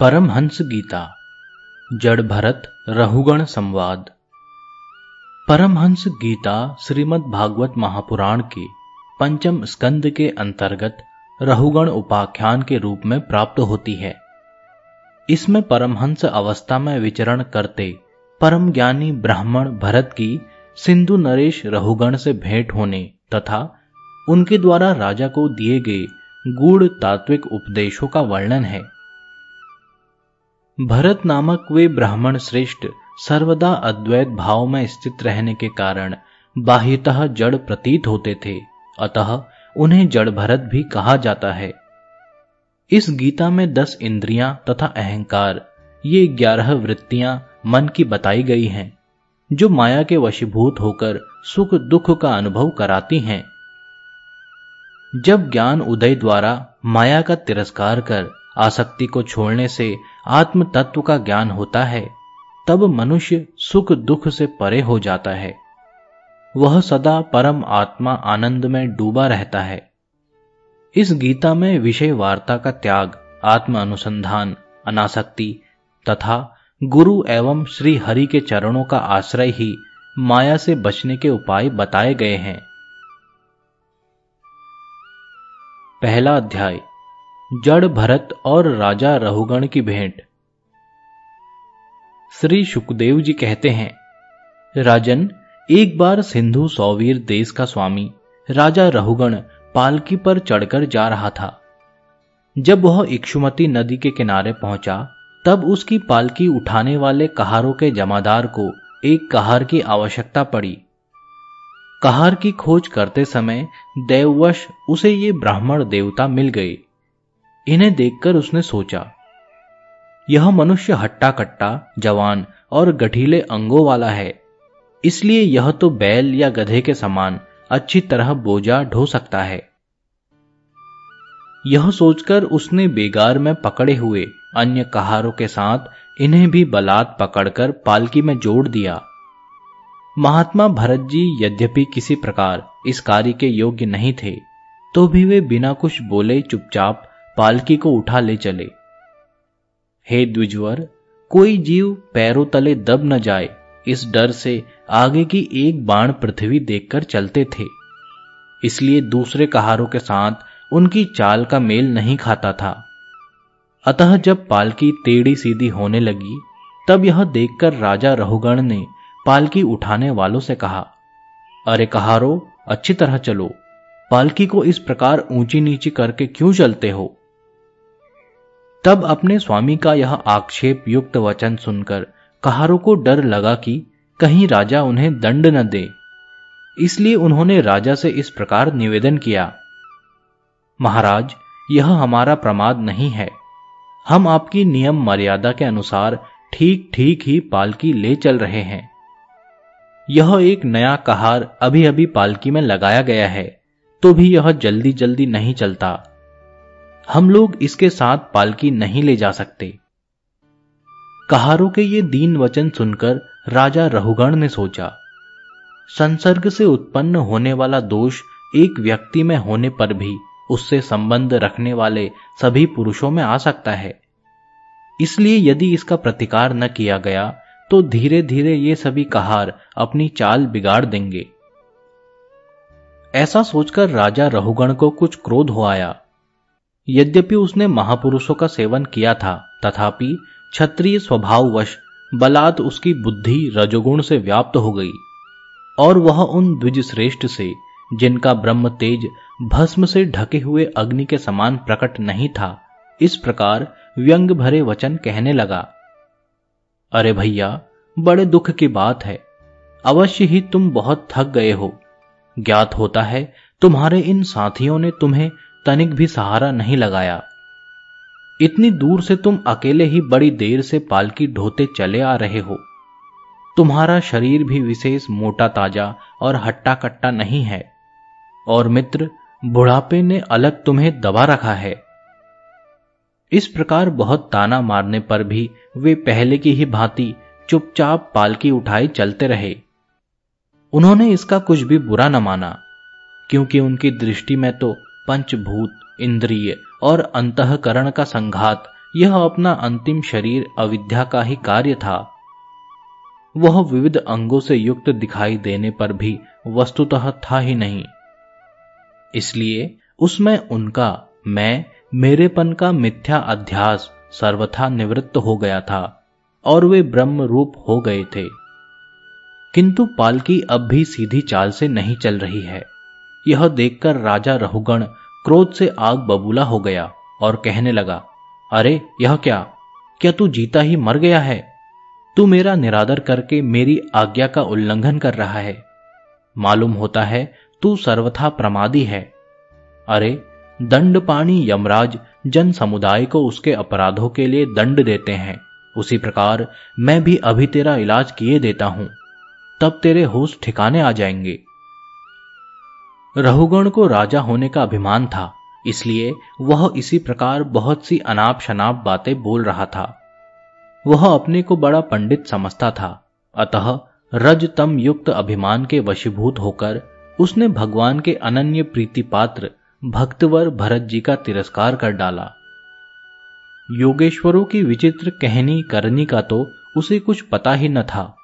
परमहंस गीता, जड़ भरत रहुगण संवाद। परमहंस गीता श्रीमद् भागवत महापुराण के पंचम स्कंद के अंतर्गत रहुगण उपाख्यान के रूप में प्राप्त होती है। इसमें परमहंस अवस्था में विचरण करते परम ज्ञानी ब्राह्मण भरत की सिंधु नरेश रहुगण से भेंट होने तथा उनके द्वारा राजा को दिए गए गूढ़ तात्विक उपदेशों का वर्णन है। भरत नामक वे ब्राह्मण श्रेष्ठ सर्वदा अद्वैत भाव में स्थित रहने के कारण बाह्यतः जड़ प्रतीत होते थे। अतः उन्हें जड़ भरत भी कहा जाता है। इस गीता में दस इंद्रियाँ तथा अहंकार, ये ग्यारह वृत्तियाँ मन की बताई गई हैं, जो माया के वशीभूत होकर सुख दुख का अनुभव कराती हैं। जब ज्ञान उदय द्वारा माया का तिरस्कार कर आसक्ति को छोड़ने से आत्म तत्व का ज्ञान होता है, तब मनुष्य सुख दुख से परे हो जाता है। वह सदा परम आत्मा आनंद में डूबा रहता है। इस गीता में विषय वार्ता का त्याग, आत्म अनुसंधान, अनासक्ति तथा गुरु एवं श्री हरि के चरणों का आश्रय ही माया से बचने के उपाय बताए गए हैं। पहला अध्याय जड़ भरत और राजा रहुगण की भेंट। श्री सुखदेव जी कहते हैं, राजन, एक बार सिंधु सौवीर देश का स्वामी, राजा रहुगण पालकी पर चढ़कर जा रहा था। जब वह इक्षुमती नदी के किनारे पहुँचा, तब उसकी पालकी उठाने वाले कहारों के जमादार को एक कहार की आवश्यकता पड़ी। कहार की खोज करते समय देववश उसे ये ब्राह्मण देवता मिल गए। इन्हें देखकर उसने सोचा, यह मनुष्य हट्टा कट्टा जवान और गठीले अंगों वाला है, इसलिए यह तो बैल या गधे के समान अच्छी तरह बोझा ढो सकता है। यह सोचकर उसने बेगार में पकड़े हुए अन्य कहारों के साथ इन्हें भी बलात् पकड़कर पालकी में जोड़ दिया। महात्मा भरत जी यद्यपि किसी प्रकार इस कार्य के योग्य नहीं थे तो भी वे बिना कुछ बोले चुपचाप पालकी को उठा ले चले। हे द्विजवर, कोई जीव पैरों तले दब न जाए, इस डर से आगे की एक बाण पृथ्वी देखकर चलते थे। इसलिए दूसरे कहारों के साथ उनकी चाल का मेल नहीं खाता था। अतः जब पालकी टेढ़ी सीधी होने लगी, तब यह देखकर राजा रहुगण ने पालकी उठाने वालों से कहा, अरे कहारो, अच्छी तरह चलो। पालकी को इस प्रकार ऊँची नीची करके क्यों चलते हो? तब अपने स्वामी का यह आक्षेप युक्त वचन सुनकर कहारों को डर लगा कि कहीं राजा उन्हें दंड न दे। इसलिए उन्होंने राजा से इस प्रकार निवेदन किया, महाराज, यह हमारा प्रमाद नहीं है। हम आपकी नियम मर्यादा के अनुसार ठीक ठीक ही पालकी ले चल रहे हैं। यह एक नया कहार अभी अभी पालकी में लगाया गया है तो भी यह जल्दी जल्दी नहीं चलता। हम लोग इसके साथ पालकी नहीं ले जा सकते। कहारों के ये दीन वचन सुनकर राजा रहुगण ने सोचा, संसर्ग से उत्पन्न होने वाला दोष एक व्यक्ति में होने पर भी उससे संबंध रखने वाले सभी पुरुषों में आ सकता है। इसलिए यदि इसका प्रतिकार न किया गया तो धीरे धीरे ये सभी कहार अपनी चाल बिगाड़ देंगे। ऐसा सोचकर राजा रहुगण को कुछ क्रोध हो आया। यद्यपि उसने महापुरुषों का सेवन किया था, तथापि क्षत्रिय स्वभाववश बलात् उसकी बुद्धि रजोगुण से व्याप्त हो गई, और वह उन द्विज श्रेष्ठ से, जिनका ब्रह्म तेज भस्म से ढके हुए अग्नि के समान प्रकट नहीं था, इस प्रकार व्यंग भरे वचन कहने लगा, अरे भैया, बड़े दुख की बात है। अवश्य ही तुम बहुत थक गए हो। ज्ञात होता है, तुम्हारे इन साथियों ने तुम्हें तनिक भी सहारा नहीं लगाया। इतनी दूर से तुम अकेले ही बड़ी देर से पालकी ढोते चले आ रहे हो। तुम्हारा शरीर भी विशेष मोटा ताज़ा और हट्टा कट्टा नहीं है। और मित्र, बुढ़ापे ने अलग तुम्हें दबा रखा है। इस प्रकार बहुत ताना मारने पर भी वे पहले की ही भांति चुपचाप पालकी उठाए चलते रहे। उन्होंने इसका कुछ भी बुरा न माना, क्योंकि उनकी दृष्टि में तो पंचभूत, इंद्रिय और अंतकरण का संघात। यह अपना अंतिम शरीर अविद्या का ही कार्य था। वह विविध अंगों से युक्त दिखाई देने पर भी वस्तुतः था ही नहीं। इसलिए उसमें उनका, मैं, मेरेपन का मिथ्या अध्यास सर्वथा निवृत्त हो गया था और वे ब्रह्म रूप हो गए थे। किंतु पालकी अब भी सीधी चाल से नहीं चल रही है। यह देखकर राजा रहुगण क्रोध से आग बबूला हो गया और कहने लगा, अरे, यह क्या? क्या तू जीता ही मर गया है? तू मेरा निरादर करके मेरी आज्ञा का उल्लंघन कर रहा है। मालूम होता है तू सर्वथा प्रमादी है। अरे, दंड पाणी यमराज जन समुदाय को उसके अपराधों के लिए दंड देते हैं। उसी प्रकार मैं भी अभी तेरा इलाज किए देता हूँ। तब तेरे होश ठिकाने आ जाएँगे। रहुगण को राजा होने का अभिमान था, इसलिए वह इसी प्रकार बहुत सी अनाप शनाप बातें बोल रहा था। वह अपने को बड़ा पंडित समझता था, अतः रजतम युक्त अभिमान के वशीभूत होकर उसने भगवान के अनन्य प्रीति पात्र भक्तवर भरत जी का तिरस्कार कर डाला। योगेश्वरों की विचित्र कहनी करनी का तो उसे कुछ पता ही न था।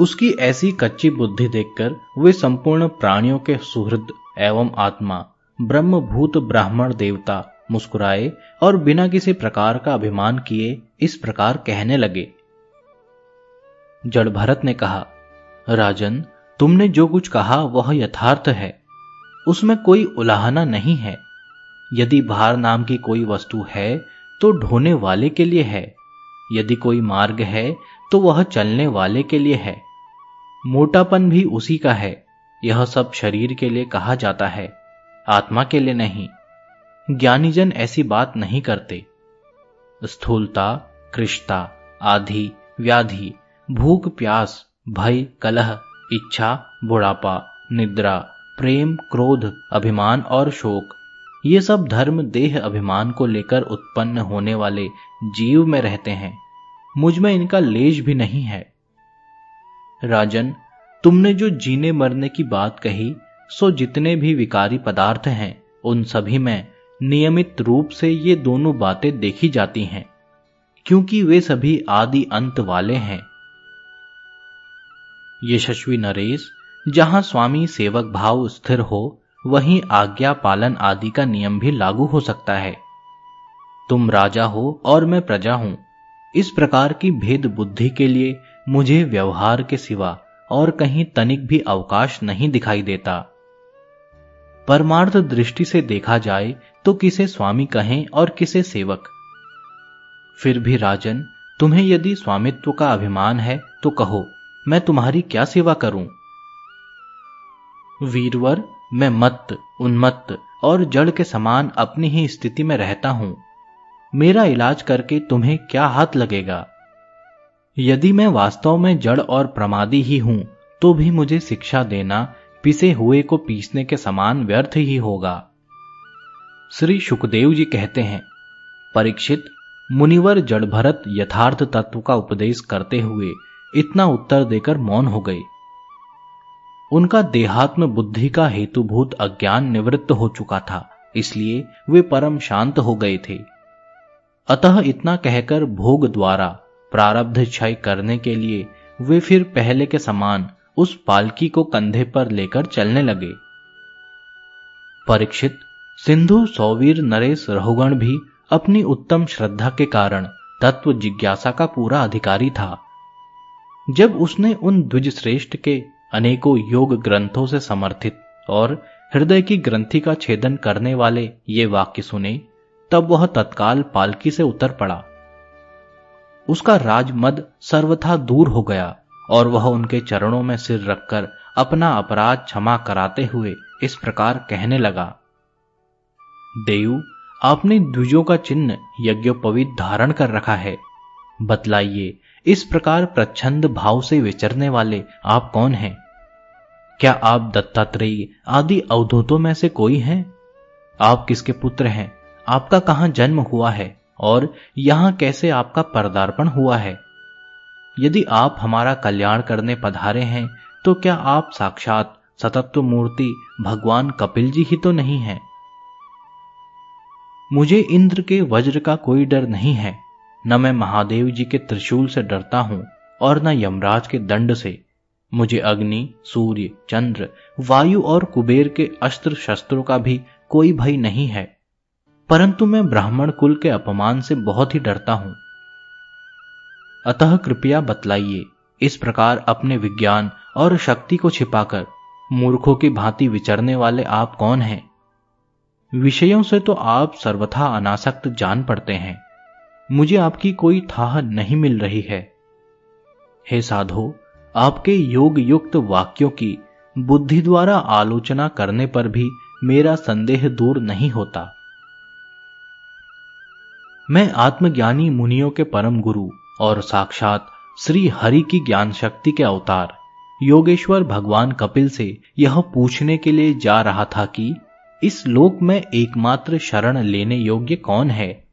उसकी ऐसी कच्ची बुद्धि देखकर वे संपूर्ण प्राणियों के सुहृद एवं आत्मा, ब्रह्मभूत ब्राह्मण देवता, मुस्कुराए और बिना किसी प्रकार का अभिमान किए इस प्रकार कहने लगे। जड़ भरत ने कहा, राजन, तुमने जो कुछ कहा वह यथार्थ है। उसमें कोई उलाहना नहीं है। यदि भार नाम की कोई वस्तु है तो ढोने वाले के लिए है। यदि कोई मार्ग है तो वह चलने वाले के लिए है। मोटापन भी उसी का है। यह सब शरीर के लिए कहा जाता है, आत्मा के लिए नहीं। ज्ञानीजन ऐसी बात नहीं करते। स्थूलता कृष्णता आधि व्याधि, भूख, प्यास, भय, कलह, इच्छा, बुढ़ापा, निद्रा, प्रेम, क्रोध, अभिमान और शोक, ये सब धर्म, देह, अभिमान को लेकर उत्पन्न होने वाले जीव में रहते हैं। मुझमें इनका लेश भी नहीं है। राजन, तुमने जो जीने मरने की बात कही, सो जितने भी विकारी पदार्थ हैं, उन सभी में नियमित रूप से ये दोनों बातें देखी जाती हैं, क्योंकि वे सभी आदि अंत वाले हैं। यशस्वी नरेश, जहाँ स्वामी सेवक भाव स्थिर हो, वहीं आज्ञा पालन आदि का नियम भी लागू हो सकता है। तुम राजा हो और मैं प्रजा हूँ। इस प्रकार की भेद बुद्धि के लिए मुझे व्यवहार के सिवा और कहीं तनिक भी अवकाश नहीं दिखाई देता। परमार्थ दृष्टि से देखा जाए तो किसे स्वामी कहें और किसे सेवक? फिर भी राजन, तुम्हें यदि स्वामित्व का अभिमान है तो कहो, मैं तुम्हारी क्या सेवा करूँ? वीरवर, मैं मत्त, उन्मत्त और जड़ के समान अपनी ही स्थिति में रहता हूँ। मेरा इलाज करके तुम्हें क्या हाथ लगेगा? यदि मैं वास्तव में जड़ और प्रमादी ही हूँ तो भी मुझे शिक्षा देना, पिसे हुए को पीसने के समान व्यर्थ ही होगा। श्री सुखदेव जी कहते हैं, परीक्षित, मुनिवर जड़ भरत यथार्थ तत्व का उपदेश करते हुए इतना उत्तर देकर मौन हो गए। उनका देहात्म बुद्धि का हेतुभूत अज्ञान निवृत्त हो चुका था, इसलिए वे परम शांत हो गए थे। अतः इतना कहकर भोग द्वारा प्रारब्ध क्षय करने के लिए वे फिर पहले के समान उस पालकी को कंधे पर लेकर चलने लगे। परीक्षित, सिंधु सौवीर नरेश रहुगण भी अपनी उत्तम श्रद्धा के कारण तत्व जिज्ञासा का पूरा अधिकारी था। जब उसने उन द्विज श्रेष्ठ के अनेकों योग ग्रंथों से समर्थित और हृदय की ग्रंथि का छेदन करने वाले ये वाक्य सुने, तब वह तत्काल पालकी से उतर पड़ा। उसका राजमद सर्वथा दूर हो गया और वह उनके चरणों में सिर रखकर अपना अपराध क्षमा कराते हुए इस प्रकार कहने लगा देव आपने द्विजों का चिन्ह यज्ञोपवीत धारण कर रखा है। बतलाइए, इस प्रकार प्रच्छंद भाव से विचरने वाले आप कौन हैं? क्या आप दत्तात्रेय आदि अवधूतों में से कोई हैं? आप किसके पुत्र हैं? आपका कहाँ जन्म हुआ है? और यहाँ कैसे आपका पर्दार्पण हुआ है? यदि आप हमारा कल्याण करने पधारे हैं तो क्या आप साक्षात सतत्व मूर्ति भगवान कपिल जी ही तो नहीं हैं? मुझे इंद्र के वज्र का कोई डर नहीं है, न मैं महादेव जी के त्रिशूल से डरता हूँ और न यमराज के दंड से। मुझे अग्नि, सूर्य, चंद्र, वायु और कुबेर के अस्त्र शस्त्रों का भी कोई भय नहीं है। परंतु मैं ब्राह्मण कुल के अपमान से बहुत ही डरता हूँ। अतः कृपया बतलाइए, इस प्रकार अपने विज्ञान और शक्ति को छिपाकर मूर्खों की भांति विचरने वाले आप कौन हैं? विषयों से तो आप सर्वथा अनासक्त जान पड़ते हैं। मुझे आपकी कोई थाह नहीं मिल रही है। हे साधो, आपके योग युक्त वाक्यों की बुद्धि द्वारा आलोचना करने पर भी मेरा संदेह दूर नहीं होता। मैं आत्मज्ञानी मुनियों के परम गुरु और साक्षात श्री हरि की ज्ञान शक्ति के अवतार। योगेश्वर भगवान कपिल से यह पूछने के लिए जा रहा था कि इस लोक में एकमात्र शरण लेने योग्य कौन है?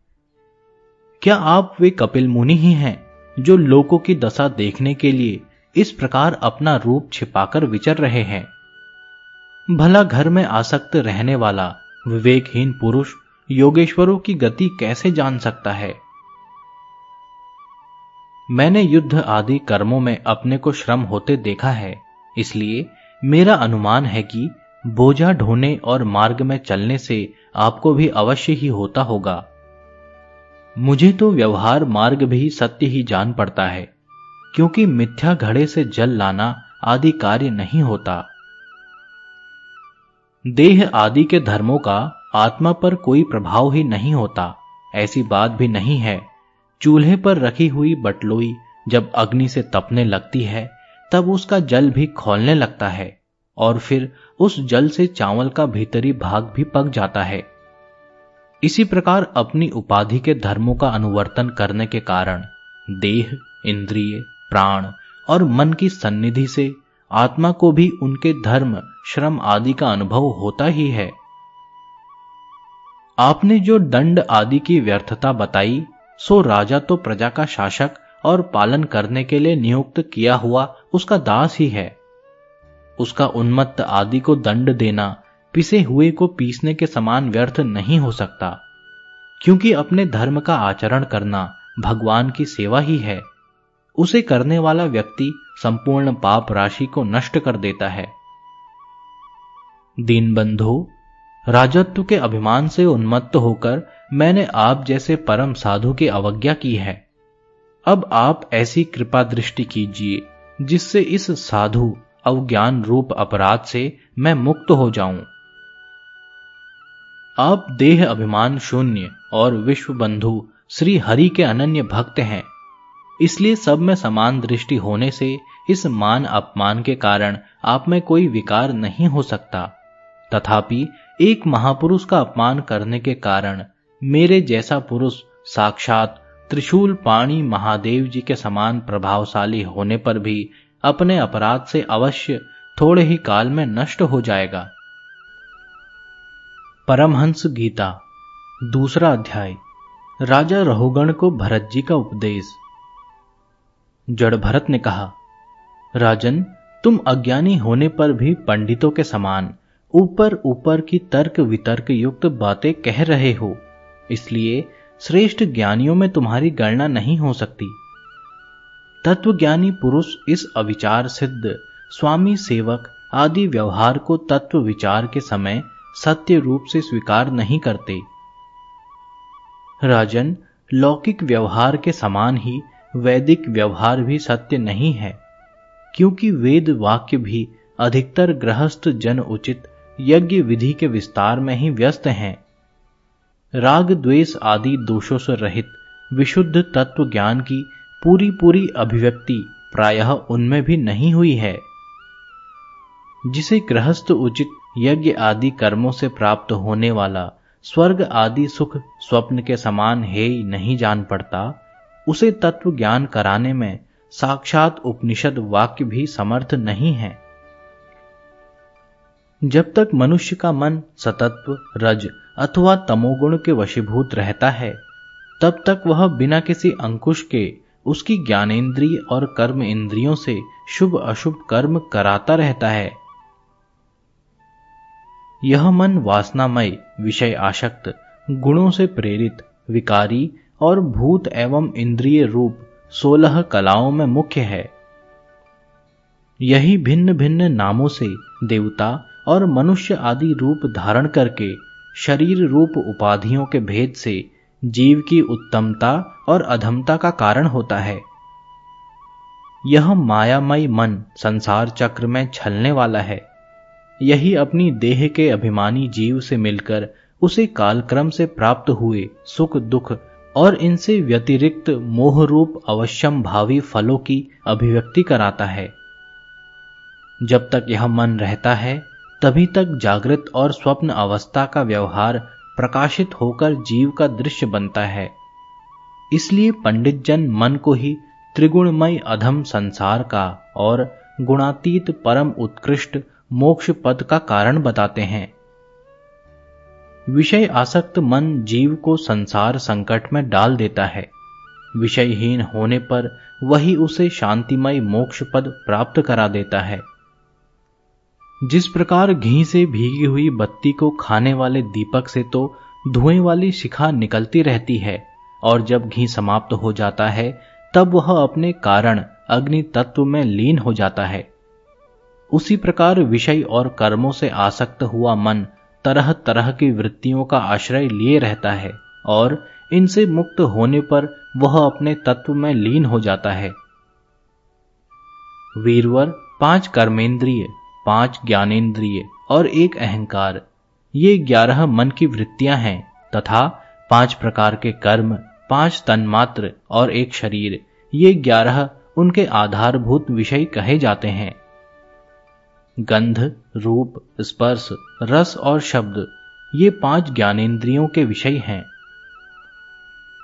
क्या आप वे कपिल मुनि ही हैं जो लोगों की दशा देखने के लिए इस प्रकार अपना रूप छिपाकर विचर रहे हैं? भला घर में आसक्त रहने वाला विवेकहीन पुरुष योगेश्वरों की गति कैसे जान सकता है? मैंने युद्ध आदि कर्मों में अपने को श्रम होते देखा है, इसलिए मेरा अनुमान है कि बोझा ढोने और मार्ग में चलने से आपको भी अवश्य ही होता होगा। मुझे तो व्यवहार मार्ग भी सत्य ही जान पड़ता है, क्योंकि मिथ्या घड़े से जल लाना आदि कार्य नहीं होता। देह आदि के धर्मों का आत्मा पर कोई प्रभाव ही नहीं होता, ऐसी बात भी नहीं है। चूल्हे पर रखी हुई बटलोई जब अग्नि से तपने लगती है, तब उसका जल भी खोलने लगता है, और फिर उस जल से चावल का भीतरी भाग भी पक जाता है। इसी प्रकार अपनी उपाधि के धर्मों का अनुवर्तन करने के कारण देह, इंद्रिय, प्राण और मन की सन्निधि से आत्मा को भी उनके धर्म, श्रम आदि का अनुभव होता ही है। आपने जो दंड आदि की व्यर्थता बताई, सो राजा तो प्रजा का शासक और पालन करने के लिए नियुक्त किया हुआ उसका दास ही है। उसका उन्मत्त आदि को दंड देना, पिसे हुए को पीसने के समान व्यर्थ नहीं हो सकता। क्योंकि अपने धर्म का आचरण करना भगवान की सेवा ही है। उसे करने वाला व्यक्ति संपूर्ण पाप राशि को नष्ट कर देता है। दीनबंधु राजत्व के अभिमान से उन्मत्त होकर मैंने आप जैसे परम साधु की अवज्ञा की है। अब आप ऐसी कृपा दृष्टि कीजिए, जिससे इस साधु अवज्ञान रूप अपराध से मैं मुक्त हो जाऊँ। आप देह अभिमान शून्य और विश्व बंधु श्री हरि के अनन्य भक्त हैं। इसलिए सब में समान दृष्टि होने से इस मान अपमान के कारण आप में कोई विकार नहीं हो सकता। तथापि एक महापुरुष का अपमान करने के कारण मेरे जैसा पुरुष साक्षात त्रिशूल पाणी महादेव जी के समान प्रभावशाली होने पर भी अपने अपराध से अवश्य थोड़े ही काल में नष्ट हो जाएगा। परमहंस गीता, दूसरा अध्याय। राजा रहुगण को भरत जी का उपदेश। जड़ भरत ने कहा, राजन, तुम अज्ञानी होने पर भी पंडितों के समान ऊपर ऊपर की तर्क वितर्क युक्त बातें कह रहे हो, इसलिए श्रेष्ठ ज्ञानियों में तुम्हारी गणना नहीं हो सकती। तत्वज्ञानी पुरुष इस अविचार सिद्ध, स्वामी सेवक आदि व्यवहार को तत्व विचार के समय सत्य रूप से स्वीकार नहीं करते। राजन, लौकिक व्यवहार के समान ही वैदिक व्यवहार भी सत्य नहीं है, क्योंकि वेद वाक्य भी अधिकतर गृहस्थ जन उचित यज्ञ विधि के विस्तार में ही व्यस्त हैं। राग द्वेष आदि दोषों से रहित विशुद्ध तत्व ज्ञान की पूरी पूरी अभिव्यक्ति प्रायः उनमें भी नहीं हुई है। जिसे गृहस्थ उचित यज्ञ आदि कर्मों से प्राप्त होने वाला स्वर्ग आदि सुख स्वप्न के समान है नहीं जान पड़ता, उसे तत्व ज्ञान कराने में साक्षात उपनिषद वाक्य भी समर्थ नहीं है। जब तक मनुष्य का मन सतत्व, रज अथवा तमोगुण के वशीभूत रहता है, तब तक वह बिना किसी अंकुश के उसकी ज्ञानेन्द्रिय और कर्म इंद्रियों से शुभ अशुभ कर्म कराता रहता है। यह मन वासनामय, विषय आशक्त, गुणों से प्रेरित, विकारी और भूत एवं इंद्रिय रूप सोलह कलाओं में मुख्य है। यही भिन्न भिन्न नामों से देवता और मनुष्य आदि रूप धारण करके शरीर रूप उपाधियों के भेद से जीव की उत्तमता और अधमता का कारण होता है। यह मायामय मन संसार चक्र में छलने वाला है। यही अपनी देह के अभिमानी जीव से मिलकर उसे कालक्रम से प्राप्त हुए सुख दुख और इनसे व्यतिरिक्त मोह रूप अवश्यम भावी फलों की अभिव्यक्ति कराता है। जब तक यह मन रहता है तभी तक जागृत और स्वप्न अवस्था का व्यवहार प्रकाशित होकर जीव का दृश्य बनता है। इसलिए पंडित जन मन को ही त्रिगुणमय अधम संसार का और गुणातीत परम उत्कृष्ट मोक्ष पद का कारण बताते हैं। विषय आसक्त मन जीव को संसार संकट में डाल देता है। विषयहीन होने पर वही उसे शांतिमय मोक्ष पद प्राप्त करा देता है। जिस प्रकार घी से भीगी हुई बत्ती को खाने वाले दीपक से तो धुएँ वाली शिखा निकलती रहती है, और जब घी समाप्त हो जाता है, तब वह अपने कारण अग्नि तत्व में लीन हो जाता है। उसी प्रकार विषय और कर्मों से आसक्त हुआ मन तरह तरह की वृत्तियों का आश्रय लिए रहता है, और इनसे मुक्त होने पर वह अपने तत्व में लीन हो जाता है। वीरवर, पाँच कर्मेंद्रिय। पाँच ज्ञानेन्द्रिय और एक अहंकार। ये ग्यारह मन की वृत्तियाँ हैं, तथा पाँच प्रकार के कर्म, पाँच तन्मात्र और एक शरीर। ये ग्यारह उनके आधारभूत विषय कहे जाते हैं। गंध, रूप, स्पर्श, रस और शब्द, ये पाँच ज्ञानेन्द्रियों के विषय हैं।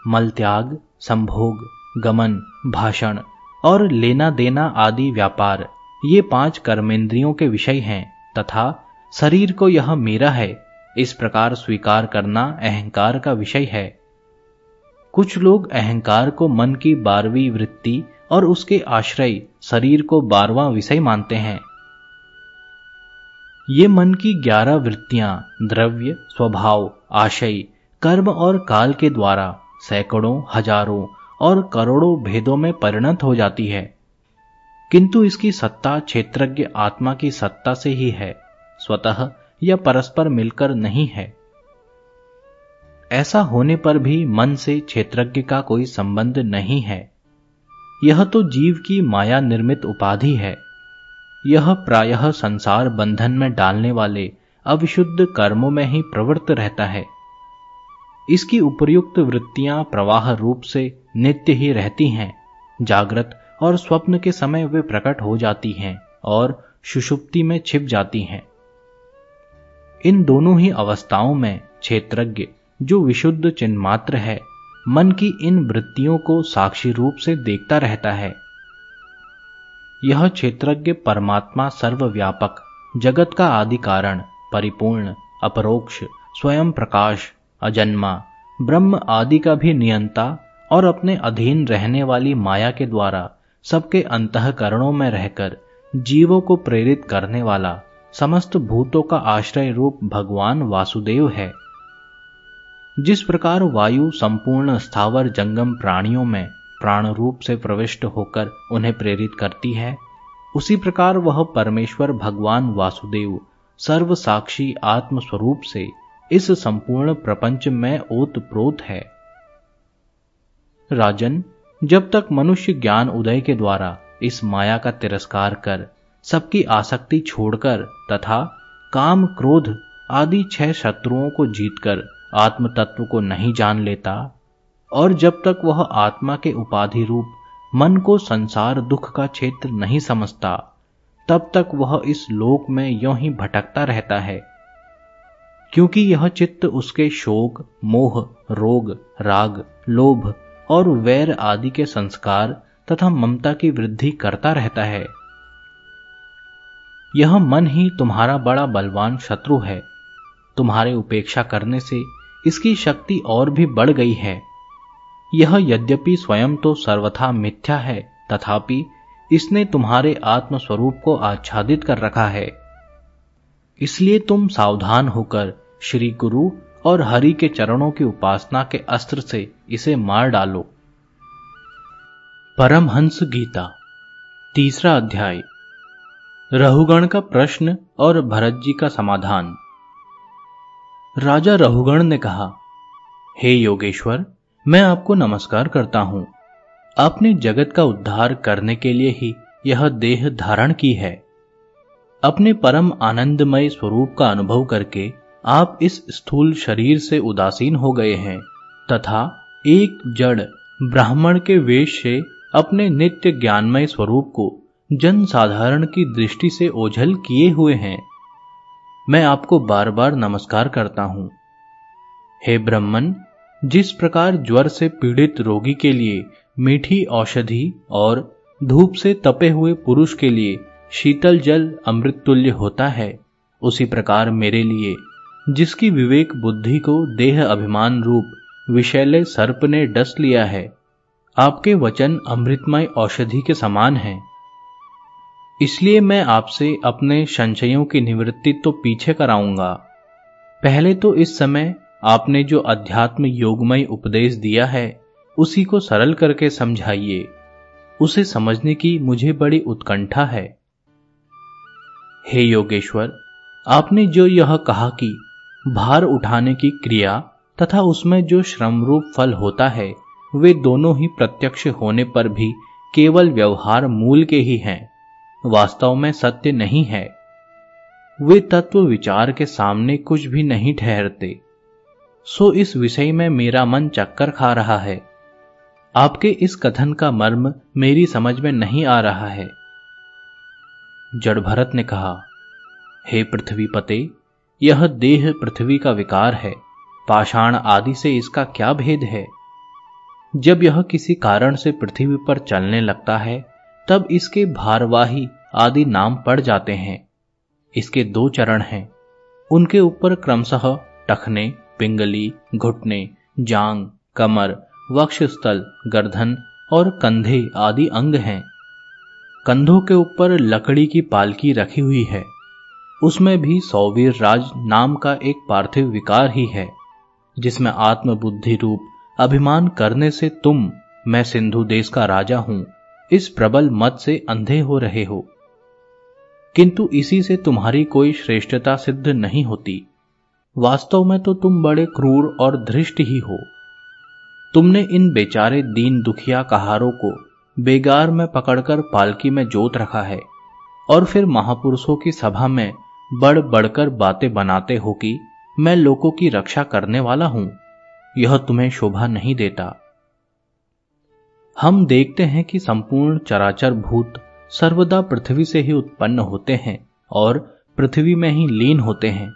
मलत्याग, संभोग, गमन, भाषण और लेना देना आदि व्यापार। ये पाँच कर्मेंद्रियों के विषय हैं, तथा शरीर को यह मेरा है। इस प्रकार स्वीकार करना अहंकार का विषय है। कुछ लोग अहंकार को मन की बारहवीं वृत्ति और उसके आश्रय शरीर को बारवा विषय मानते हैं। ये मन की ग्यारह वृत्तियाँ, द्रव्य, स्वभाव, आशय, कर्म और काल के द्वारा सैकड़ों, हज़ारों और करोड़ों भेदों में परिणत हो जाती है। किंतु इसकी सत्ता क्षेत्रज्ञ आत्मा की सत्ता से ही है, स्वतः या परस्पर मिलकर नहीं है। ऐसा होने पर भी मन से क्षेत्रज्ञ का कोई संबंध नहीं है। यह तो जीव की माया निर्मित उपाधि है। यह प्रायः संसार बंधन में डालने वाले अविशुद्ध कर्मों में ही प्रवृत्त रहता है। इसकी उपयुक्त वृत्तियाँ प्रवाह रूप से नित्य ही रहती हैं, जागृत और स्वप्न के समय वे प्रकट हो जाती हैं और सुषुप्ति में छिप जाती हैं। इन दोनों ही अवस्थाओं में क्षेत्रज्ञ, जो विशुद्ध चिन्मात्र है, मन की इन वृत्तियों को साक्षी रूप से देखता रहता है। यह क्षेत्रज्ञ परमात्मा सर्वव्यापक, जगत का आदि कारण परिपूर्ण, अपरोक्ष, स्वयं प्रकाश, अजन्मा, ब्रह्म आदि का भी नियंता और अपने अधीन रहने वाली माया के द्वारा सबके अंतकरणों में रहकर जीवों को प्रेरित करने वाला समस्त भूतों का आश्रय रूप भगवान वासुदेव है। जिस प्रकार वायु संपूर्ण स्थावर जंगम प्राणियों में प्राण रूप से प्रविष्ट होकर उन्हें प्रेरित करती है, उसी प्रकार वह परमेश्वर भगवान वासुदेव सर्व साक्षी आत्म स्वरूप से इस संपूर्ण प्रपंच में ओत प्रोत है। राजन जब तक मनुष्य ज्ञान उदय के द्वारा इस माया का तिरस्कार कर सबकी आसक्ति छोड़कर तथा काम क्रोध आदि छह शत्रुओं को जीतकर आत्म तत्व को नहीं जान लेता, और जब तक वह आत्मा के उपाधि रूप मन को संसार दुख का क्षेत्र नहीं समझता, तब तक वह इस लोक में यों ही भटकता रहता है। क्योंकि यह चित्त उसके शोक, मोह, रोग, राग, लोभ और वैर आदि के संस्कार तथा ममता की वृद्धि करता रहता है। यह मन ही तुम्हारा बड़ा बलवान शत्रु है। तुम्हारे उपेक्षा करने से इसकी शक्ति और भी बढ़ गई है। यह यद्यपि स्वयं तो सर्वथा मिथ्या है, तथापि इसने तुम्हारे आत्म स्वरूप को आच्छादित कर रखा है। इसलिए तुम सावधान होकर श्री गुरु और हरि के चरणों की उपासना के अस्त्र से इसे मार डालो। परमहंस गीता, तीसरा अध्याय। रहुगण का प्रश्न और भरत जी का समाधान। राजा रहुगण ने कहा, हे योगेश्वर, मैं आपको नमस्कार करता हूँ। आपने जगत का उद्धार करने के लिए ही यह देह धारण की है। अपने परम आनंदमय स्वरूप का अनुभव करके आप इस स्थूल शरीर से उदासीन हो गए हैं, तथा एक जड़ ब्राह्मण के वेश से अपने नित्य ज्ञानमय स्वरूप को जन साधारण की दृष्टि से ओझल किए हुए हैं। मैं आपको बार बार नमस्कार करता हूँ। हे ब्रह्मन जिस प्रकार ज्वर से पीड़ित रोगी के लिए मीठी औषधि और धूप से तपे हुए पुरुष के लिए शीतल जल अमृत तुल्य होता है, उसी प्रकार मेरे लिए जिसकी विवेक बुद्धि को देह अभिमान रूप विषैले सर्प ने डस लिया है, आपके वचन अमृतमय औषधि के समान हैं। इसलिए मैं आपसे अपने संशयों की निवृत्ति तो पीछे कराऊँगा। पहले तो इस समय आपने जो अध्यात्म योगमय उपदेश दिया है, उसी को सरल करके समझाइए। उसे समझने की मुझे बड़ी उत्कंठा है। हे योगेश्वर, आपने जो यह कहा कि भार उठाने की क्रिया तथा उसमें जो श्रम रूप फल होता है, वे दोनों ही प्रत्यक्ष होने पर भी केवल व्यवहार मूल के ही हैं, वास्तव में सत्य नहीं है। वे तत्व विचार के सामने कुछ भी नहीं ठहरते। सो इस विषय में मेरा मन चक्कर खा रहा है। आपके इस कथन का मर्म मेरी समझ में नहीं आ रहा है। जड़ भरत ने कहा, हे पृथ्वी पते यह देह पृथ्वी का विकार है। पाषाण आदि से इसका क्या भेद है? जब यह किसी कारण से पृथ्वी पर चलने लगता है, तब इसके भारवाही आदि नाम पड़ जाते हैं। इसके दो चरण हैं। उनके ऊपर क्रमशः टखने, पिंगली, घुटने, जांग, कमर, वक्षस्थल गर्दन और कंधे आदि अंग हैं। कंधों के ऊपर लकड़ी की पालकी रखी हुई है। उसमें भी सौवीर राज नाम का एक पार्थिव विकार ही है, जिसमें आत्मबुद्धि रूप, अभिमान करने से तुम, मैं सिंधु देश का राजा हूँ, इस प्रबल मत से अंधे हो रहे हो। किंतु इसी से तुम्हारी कोई श्रेष्ठता सिद्ध नहीं होती। वास्तव में तो तुम बड़े क्रूर और धृष्ट ही हो। तुमने इन बेचारे दीन दुखिया कहारों को बेगार में पकड़कर पालकी में जोत रखा है, और फिर महापुरुषों की सभा में बढ़ बढ़कर बातें बनाते हो कि मैं लोगों की रक्षा करने वाला हूँ। यह तुम्हें शोभा नहीं देता। हम देखते हैं कि संपूर्ण चराचर भूत सर्वदा पृथ्वी से ही उत्पन्न होते हैं और पृथ्वी में ही लीन होते हैं।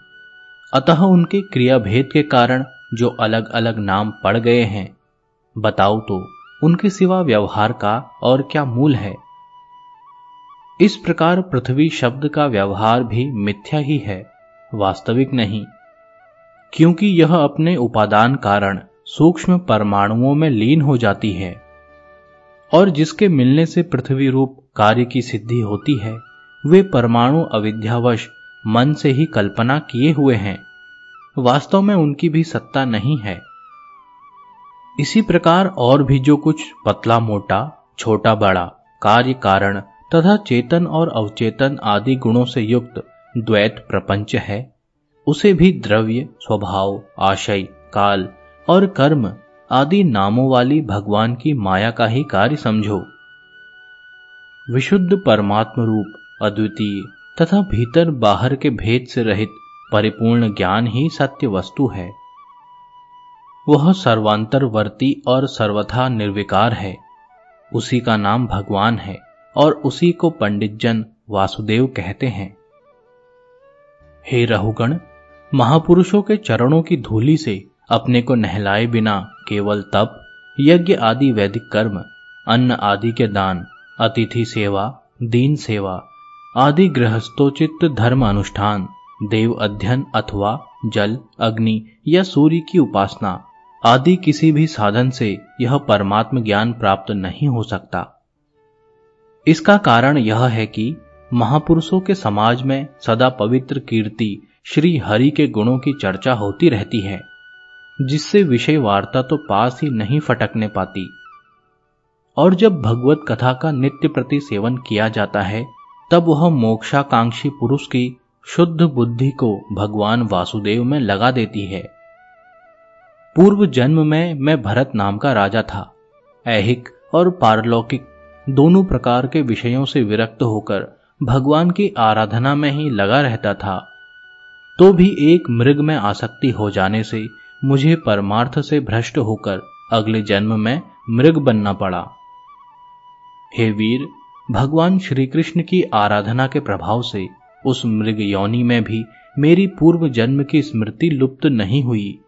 अतः उनके क्रिया भेद के कारण जो अलग अलग नाम पड़ गए हैं। बताओ तो उनके सिवा व्यवहार का और क्या मूल है? इस प्रकार पृथ्वी शब्द का व्यवहार भी मिथ्या ही है, वास्तविक नहीं। क्योंकि यह अपने उपादान कारण सूक्ष्म परमाणुओं में लीन हो जाती है, और जिसके मिलने से पृथ्वी रूप कार्य की सिद्धि होती है, वे परमाणु अविद्यावश मन से ही कल्पना किए हुए हैं। वास्तव में उनकी भी सत्ता नहीं है। इसी प्रकार और भी जो कुछ पतला मोटा, छोटा बड़ा कार्य कारण तथा चेतन और अवचेतन आदि गुणों से युक्त द्वैत प्रपंच है। उसे भी द्रव्य, स्वभाव, आशय, काल और कर्म आदि नामों वाली भगवान की माया का ही कार्य समझो। विशुद्ध परमात्म रूप, अद्वितीय तथा भीतर बाहर के भेद से रहित परिपूर्ण ज्ञान ही सत्य वस्तु है। वह सर्वांतरवर्ती और सर्वथा निर्विकार है। उसी का नाम भगवान है। और उसी को पंडित जन वासुदेव कहते हैं। हे रहुगण, महापुरुषों के चरणों की धूली से अपने को नहलाए बिना केवल तप, यज्ञ आदि वैदिक कर्म, अन्न आदि के दान, अतिथि सेवा, दीन सेवा आदि गृहस्थोचित धर्म अनुष्ठान, देव अध्ययन अथवा जल, अग्नि या सूर्य की उपासना आदि किसी भी साधन से यह परमात्म ज्ञान प्राप्त नहीं हो सकता। इसका कारण यह है कि महापुरुषों के समाज में सदा पवित्र कीर्ति श्री हरि के गुणों की चर्चा होती रहती है, जिससे विषय वार्ता तो पास ही नहीं फटकने पाती। और जब भगवत कथा का नित्य प्रति सेवन किया जाता है, तब वह मोक्षाकांक्षी पुरुष की शुद्ध बुद्धि को भगवान वासुदेव में लगा देती है। पूर्व जन्म में मैं भरत नाम का राजा था। ऐहिक और पारलौकिक दोनों प्रकार के विषयों से विरक्त होकर भगवान की आराधना में ही लगा रहता था। तो भी एक मृग में आसक्ति हो जाने से मुझे परमार्थ से भ्रष्ट होकर अगले जन्म में मृग बनना पड़ा। हे वीर, भगवान श्री कृष्ण की आराधना के प्रभाव से उस मृग योनि में भी मेरी पूर्व जन्म की स्मृति लुप्त नहीं हुई।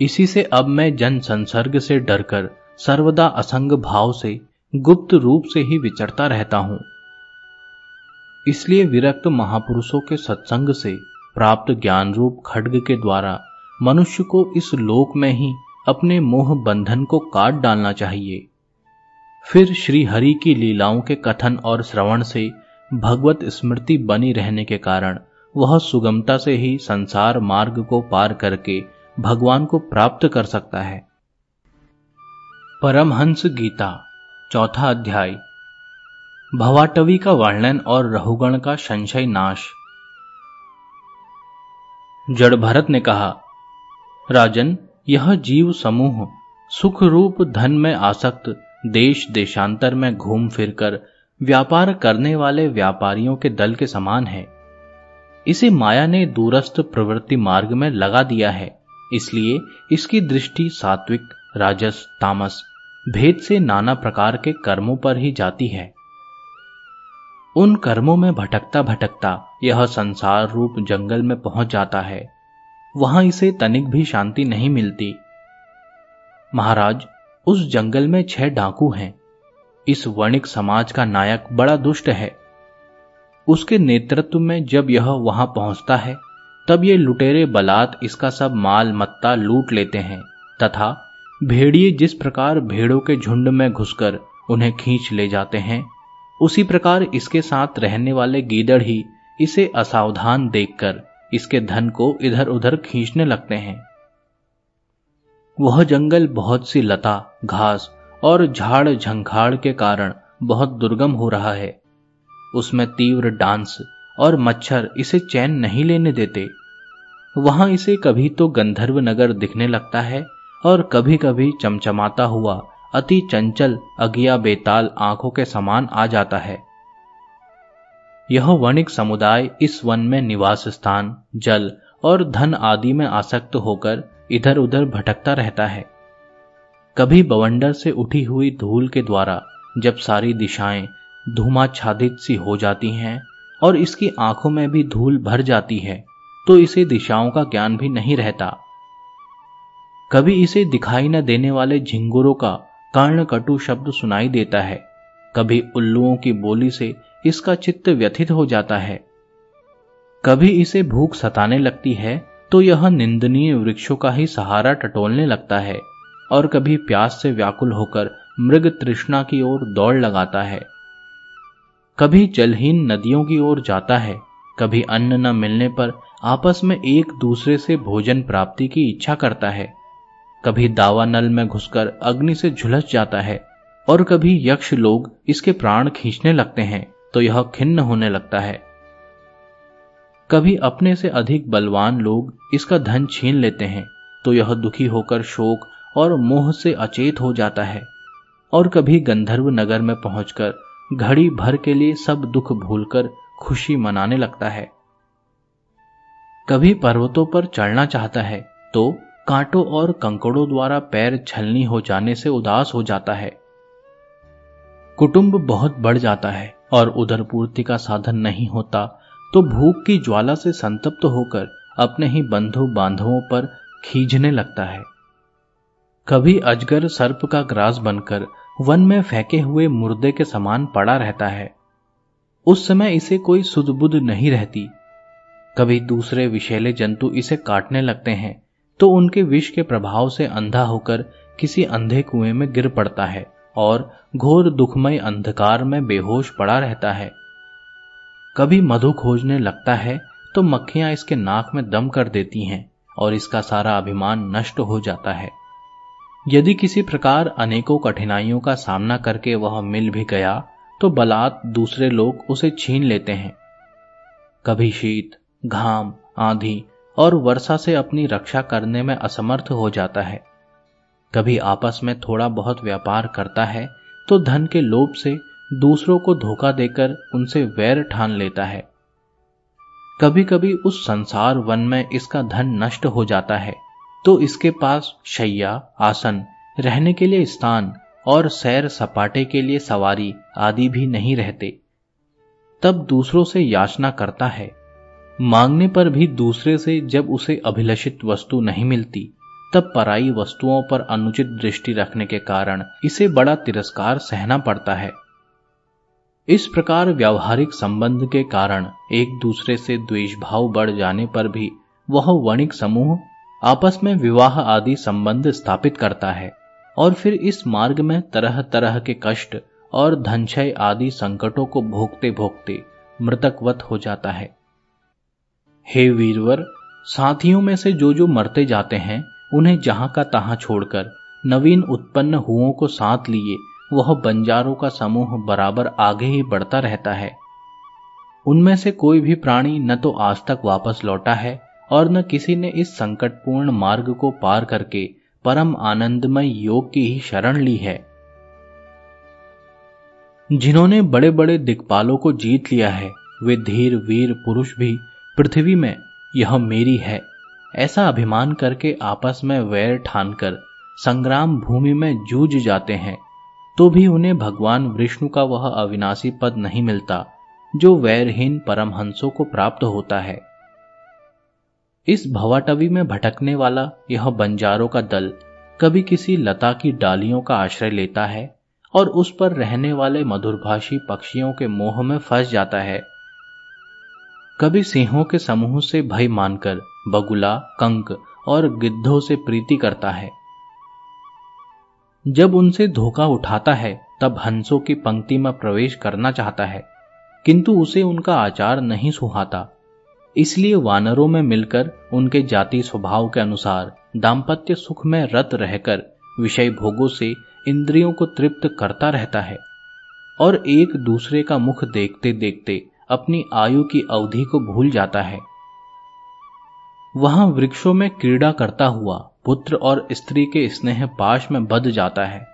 इसी से अब मैं जन संसर्ग से डरकर सर्वदा असंग भाव से गुप्त रूप से ही विचरता रहता हूँ। इसलिए विरक्त महापुरुषों के सत्संग से प्राप्त ज्ञान रूप खड्ग के द्वारा मनुष्य को इस लोक में ही अपने मोह बंधन को काट डालना चाहिए। फिर श्री हरि की लीलाओं के कथन और श्रवण से भगवत स्मृति बनी रहने के कारण वह सुगमता से ही संसार मार्ग को पार करके भगवान को प्राप्त कर सकता है। परमहंस गीता चौथा अध्याय। भवाटवी का वर्णन और रहुगण का संशय नाश। जड़ भरत ने कहा, राजन, यह जीव समूह सुख रूप धन में आसक्त, देश देशांतर में घूम फिरकर, व्यापार करने वाले व्यापारियों के दल के समान है। इसे माया ने दूरस्थ प्रवृत्ति मार्ग में लगा दिया है, इसलिए इसकी दृष्टि सात्विक, राजस, तामस भेद से नाना प्रकार के कर्मों पर ही जाती है। उन कर्मों में भटकता भटकता यह संसार रूप जंगल में पहुँच जाता है। वहाँ इसे तनिक भी शांति नहीं मिलती। महाराज, उस जंगल में छह डाकू हैं। इस वणिक समाज का नायक बड़ा दुष्ट है। उसके नेतृत्व में जब यह वहाँ पहुँचता है, तब ये लुटेरे बलात् इसका सब माल मत्ता लूट लेते हैं, तथा भेड़िए जिस प्रकार भेड़ों के झुंड में घुसकर उन्हें खींच ले जाते हैं, उसी प्रकार इसके साथ रहने वाले गीदड़ ही इसे असावधान देखकर इसके धन को इधर उधर खींचने लगते हैं। वह जंगल बहुत सी लता, घास और झाड़ झंखाड़ के कारण बहुत दुर्गम हो रहा है। उसमें तीव्र डांस और मच्छर इसे चैन नहीं लेने देते। वहाँ इसे कभी तो गंधर्व नगर दिखने लगता है और कभी कभी चमचमाता हुआ, अति चंचल, अगिया बेताल आँखों के समान आ जाता है। यह वणिक समुदाय इस वन में निवास स्थान, जल और धन आदि में आसक्त होकर इधर उधर भटकता रहता है। कभी बवंडर से उठी हुई धूल के द्वारा जब सारी दिशाएँ धूमाच्छादित सी हो जाती हैं और इसकी आँखों में भी धूल भर जाती है तो इसे दिशाओं का ज्ञान भी नहीं रहता। कभी इसे दिखाई न देने वाले झिंगुरों का कर्ण कटु शब्द सुनाई देता है। कभी उल्लुओं की बोली से इसका चित्त व्यथित हो जाता है। कभी इसे भूख सताने लगती है तो यह निंदनीय वृक्षों का ही सहारा टटोलने लगता है, और कभी प्यास से व्याकुल होकर मृग तृष्णा की ओर दौड़ लगाता है। कभी जलहीन नदियों की ओर जाता है, कभी अन्न न मिलने पर आपस में एक दूसरे से भोजन प्राप्ति की इच्छा करता है। कभी दावा नल में घुसकर अग्नि से झुलस जाता है और कभी यक्ष लोग इसके प्राण खींचने लगते हैं तो यह खिन्न होने लगता है। कभी अपने से अधिक बलवान लोग इसका धन छीन लेते हैं तो यह दुखी होकर शोक और मोह से अचेत हो जाता है। और कभी गंधर्व नगर में पहुंचकर घड़ी भर के लिए सब दुख भूलकर खुशी मनाने लगता है। कभी पर्वतों पर चढ़ना चाहता है तो कांटों और कंकड़ों द्वारा पैर छलनी हो जाने से उदास हो जाता है। कुटुंब बहुत बढ़ जाता है और उधर पूर्ति का साधन नहीं होता तो भूख की ज्वाला से संतप्त होकर अपने ही बंधु बांधवों पर खींचने लगता है। कभी अजगर सर्प का ग्रास बनकर वन में फेंके हुए मुर्दे के समान पड़ा रहता है। उस समय इसे कोई सुदबुद नहीं रहती। कभी दूसरे विषैले जंतु इसे काटने लगते हैं। तो उनके विष के प्रभाव से अंधा होकर किसी अंधे कुएँ में गिर पड़ता है और घोर दुखमय अंधकार में बेहोश पड़ा रहता है। कभी मधु खोजने लगता है तो मक्खियाँ इसके नाक में दम कर देती हैं और इसका सारा अभिमान नष्ट हो जाता है। यदि किसी प्रकार अनेकों कठिनाइयों का सामना करके वह मिल भी गया तो बलात् दूसरे लोग उसे छीन लेते हैं। कभी शीत, घाम आंधी और वर्षा से अपनी रक्षा करने में असमर्थ हो जाता है। कभी आपस में थोड़ा बहुत व्यापार करता है तो धन के लोभ से दूसरों को धोखा देकर उनसे वैर ठान लेता है। कभी कभी उस संसार वन में इसका धन नष्ट हो जाता है तो इसके पास शैया, आसन, रहने के लिए स्थान और सैर सपाटे के लिए सवारी आदि भी नहीं रहते। तब दूसरों से याचना करता है। मांगने पर भी दूसरे से जब उसे अभिलषित वस्तु नहीं मिलती, तब पराई वस्तुओं पर अनुचित दृष्टि रखने के कारण इसे बड़ा तिरस्कार सहना पड़ता है। इस प्रकार व्यावहारिक संबंध के कारण एक दूसरे से द्वेष भाव बढ़ जाने पर भी वह वणिक समूह आपस में विवाह आदि संबंध स्थापित करता है और फिर इस मार्ग में तरह तरह के कष्ट और धनक्षय आदि संकटों को भोगते भोगते मृतकवत हो जाता है। हे वीरवर, साथियों में से जो जो मरते जाते हैं, उन्हें जहाँ का तहां छोड़कर, नवीन उत्पन्न हुओं को साथ लिए, वह बंजारों का समूह बराबर आगे ही बढ़ता रहता है। उनमें से कोई भी प्राणी न तो आज तक वापस लौटा है, और न किसी ने इस संकटपूर्ण मार्ग को पार करके परम आनंदमय योग की ही शरण ली है। जिन्होंने बड़े बड़े दिक्पालों को जीत लिया है, वे धीर, वीर, पुरुष भी पृथ्वी में यह मेरी है। ऐसा अभिमान करके आपस में वैर ठानकर संग्राम भूमि में जूझ जाते हैं तो भी उन्हें भगवान विष्णु का वह अविनाशी पद नहीं मिलता, जो वैरहीन परमहंसों को प्राप्त होता है। इस भवाटवी में भटकने वाला यह बंजारों का दल कभी किसी लता की डालियों का आश्रय लेता है और उस पर रहने वाले मधुरभाषी पक्षियों के मोह में फंस जाता है। कभी सिंहों के समूह से भय मानकर बगुला, कंक और गिद्धों से प्रीति करता है। जब उनसे धोखा उठाता है, तब हंसों की पंक्ति में प्रवेश करना चाहता है, किंतु उसे उनका आचार नहीं सुहाता। इसलिए वानरों में मिलकर उनके जाति स्वभाव के अनुसार दाम्पत्य सुख में रत रहकर विषय भोगों से इंद्रियों को तृप्त करता रहता है और एक दूसरे का मुख देखते देखते अपनी आयु की अवधि को भूल जाता है। वहाँ वृक्षों में क्रीड़ा करता हुआ पुत्र और स्त्री के स्नेह पाश में बद जाता है।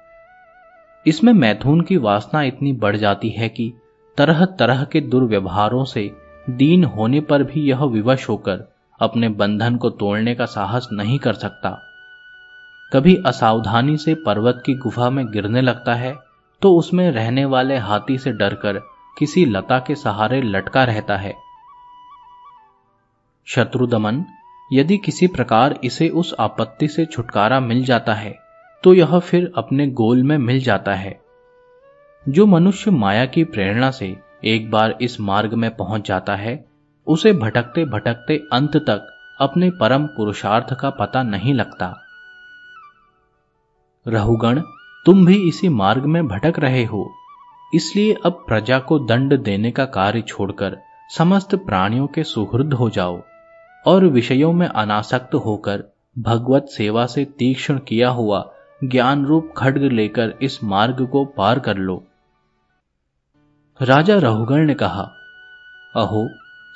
इसमें मैथुन की वासना इतनी बढ़ जाती है कि तरह तरह के दुर्व्यवहारों से दीन होने पर भी यह विवश होकर अपने बंधन को तोड़ने का साहस नहीं कर सकता। कभी असावधानी से पर्वत की गुफा में गिरने लगता है तो उसमें रहने वाले हाथी से डरकर किसी लता के सहारे लटका रहता है। शत्रुदमन, यदि किसी प्रकार इसे उस आपत्ति से छुटकारा मिल जाता है तो यह फिर अपने गोल में मिल जाता है। जो मनुष्य माया की प्रेरणा से एक बार इस मार्ग में पहुँच जाता है, उसे भटकते भटकते अंत तक अपने परम पुरुषार्थ का पता नहीं लगता। रहुगण, तुम भी इसी मार्ग में भटक रहे हो। इसलिए अब प्रजा को दंड देने का कार्य छोड़कर समस्त प्राणियों के सुहृद हो जाओ और विषयों में अनासक्त होकर भगवत सेवा से तीक्ष्ण किया हुआ ज्ञान रूप खड्ग लेकर इस मार्ग को पार कर लो। राजा रहुगण ने कहा, अहो,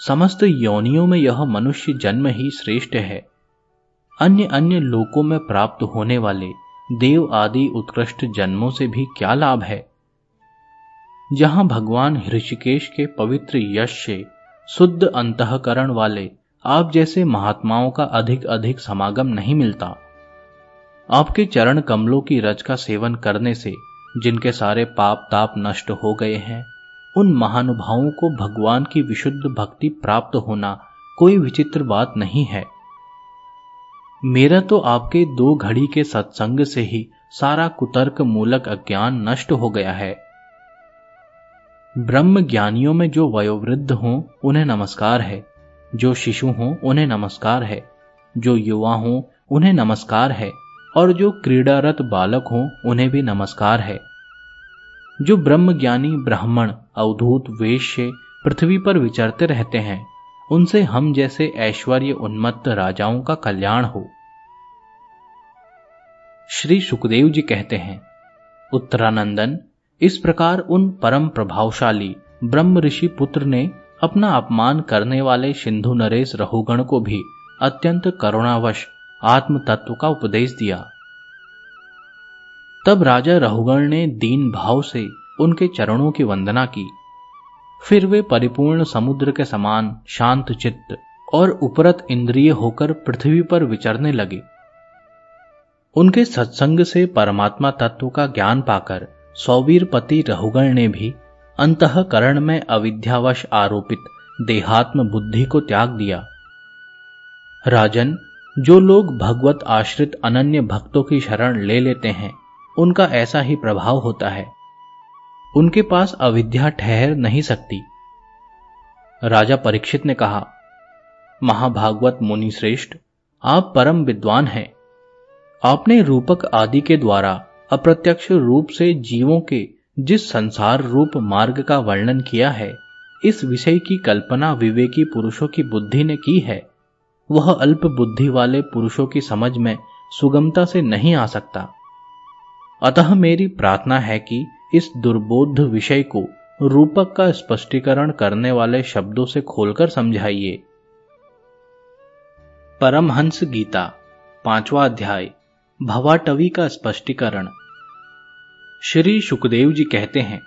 समस्त योनियों में यह मनुष्य जन्म ही श्रेष्ठ है। अन्य अन्य लोकों में प्राप्त होने वाले देव आदि उत्कृष्ट जन्मों से भी क्या लाभ है? जहाँ भगवान ऋषिकेश के पवित्र यश से शुद्ध अंतकरण वाले आप जैसे महात्माओं का अधिक अधिक समागम नहीं मिलता। आपके चरण कमलों की रज का सेवन करने से जिनके सारे पाप ताप नष्ट हो गए हैं, उन महानुभावों को भगवान की विशुद्ध भक्ति प्राप्त होना कोई विचित्र बात नहीं है। मेरा तो आपके दो घड़ी के सत्संग से ही सारा कुतर्क मूलक अज्ञान नष्ट हो गया है। ब्रह्म ज्ञानियों में जो वयोवृद्ध हों, उन्हें नमस्कार है। जो शिशु हों, उन्हें नमस्कार है। जो युवा हों, उन्हें नमस्कार है। और जो क्रीड़ारत बालक हों, उन्हें भी नमस्कार है। जो ब्रह्म ज्ञानी ब्राह्मण, अवधूत, वेश्य, पृथ्वी पर विचरते रहते हैं, उनसे हम जैसे ऐश्वर्य उन्मत्त राजाओं का कल्याण हो। श्री सुखदेव जी कहते हैं, उत्तरानंदन इस प्रकार उन परम प्रभावशाली ब्रह्म ऋषि पुत्र ने अपना अपमान करने वाले सिंधु नरेश रहुगण को भी अत्यंत करुणावश आत्म तत्व का उपदेश दिया। तब राजा रहुगण ने दीन भाव से उनके चरणों की वंदना की। फिर वे परिपूर्ण समुद्र के समान शांत चित्त और उपरत इंद्रिय होकर पृथ्वी पर विचरने लगे। उनके सत्संग से परमात्मा तत्व का ज्ञान पाकर सौवीर पति रहुगण ने भी अंतकरण में अविद्यावश आरोपित देहात्म बुद्धि को त्याग दिया। राजन, जो लोग भगवत आश्रित अनन्य भक्तों की शरण ले लेते हैं, उनका ऐसा ही प्रभाव होता है। उनके पास अविद्या ठहर नहीं सकती। राजा परीक्षित ने कहा, महाभागवत मुनि श्रेष्ठ आप परम विद्वान हैं। आपने रूपक आदि के द्वारा अप्रत्यक्ष रूप से जीवों के जिस संसार रूप मार्ग का वर्णन किया है, इस विषय की कल्पना विवेकी पुरुषों की बुद्धि ने की है। वह अल्प बुद्धि वाले पुरुषों की समझ में सुगमता से नहीं आ सकता। अतः मेरी प्रार्थना है कि इस दुर्बोध विषय को रूपक का स्पष्टीकरण करने वाले शब्दों से खोलकर समझाइए। परमहंस गीता, पांचवा अध्याय, भवाटवी का स्पष्टीकरण। श्री सुखदेव जी कहते हैं,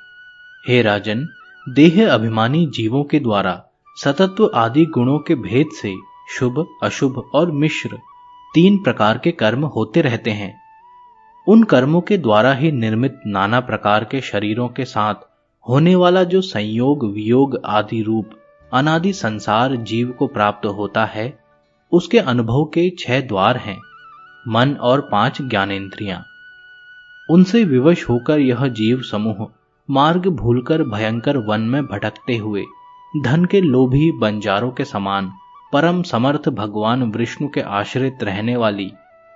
हे राजन, देह अभिमानी जीवों के द्वारा सतत्व आदि गुणों के भेद से शुभ, अशुभ और मिश्र तीन प्रकार के कर्म होते रहते हैं। उन कर्मों के द्वारा ही निर्मित नाना प्रकार के शरीरों के साथ होने वाला जो संयोग, वियोग आदि रूप अनादि संसार जीव को प्राप्त होता है, उसके अनुभव के छह द्वार हैं, मन और पाँच ज्ञानेन्द्रियाँ। उनसे विवश होकर यह जीव समूह मार्ग भूलकर भयंकर वन में भटकते हुए धन के लोभी बंजारों के समान, परम समर्थ भगवान विष्णु के आश्रित रहने वाली,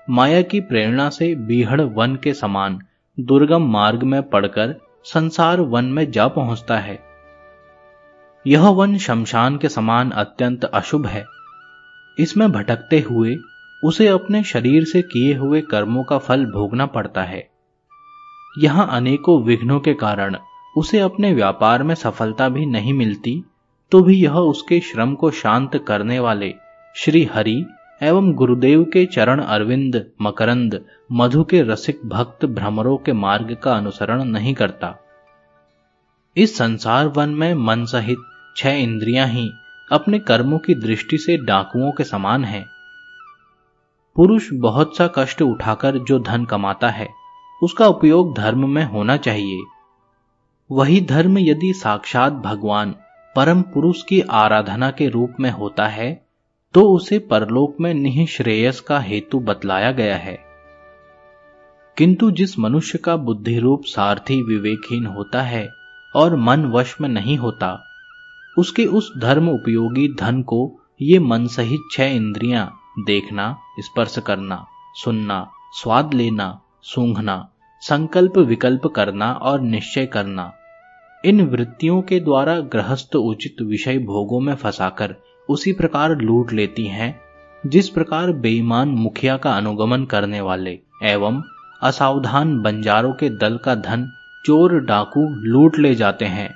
माया की प्रेरणा से बीहड़ वन के समान दुर्गम मार्ग में पड़कर संसार वन में जा पहुँचता है। यह वन शमशान के समान अत्यंत अशुभ है। इसमें भटकते हुए उसे अपने शरीर से किए हुए कर्मों का फल भोगना पड़ता है। यहाँ अनेकों विघ्नों के कारण उसे अपने व्यापार में सफलता भी नहीं मिलती तो भी यह उसके श्रम को शांत करने वाले श्री हरि एवं गुरुदेव के चरण अरविंद, मकरंद, मधु के रसिक भक्त भ्रमरों के मार्ग का अनुसरण नहीं करता। इस संसार वन में मन सहित छह इंद्रियाँ ही अपने कर्मों की दृष्टि से डाकुओं के समान हैं। पुरुष बहुत सा कष्ट उठाकर जो धन कमाता है उसका उपयोग धर्म में होना चाहिए। वही धर्म यदि साक्षात भगवान परम पुरुष की आराधना के रूप में होता है तो उसे परलोक में निःश्रेयस का हेतु बतलाया गया है। किंतु जिस मनुष्य का बुद्धि रूप सारथी विवेकहीन होता है और मन वश में नहीं होता, उसके उस धर्म उपयोगी धन को ये मन सहित छह इंद्रियाँ देखना, स्पर्श करना, सुनना, स्वाद लेना, सूंघना संकल्प विकल्प करना और निश्चय करना। इन वृत्तियों के द्वारा गृहस्थ उचित विषय भोगों में फंसाकर उसी प्रकार लूट लेती हैं, जिस प्रकार बेईमान मुखिया का अनुगमन करने वाले एवं असावधान बंजारों के दल का धन चोर डाकू लूट ले जाते हैं।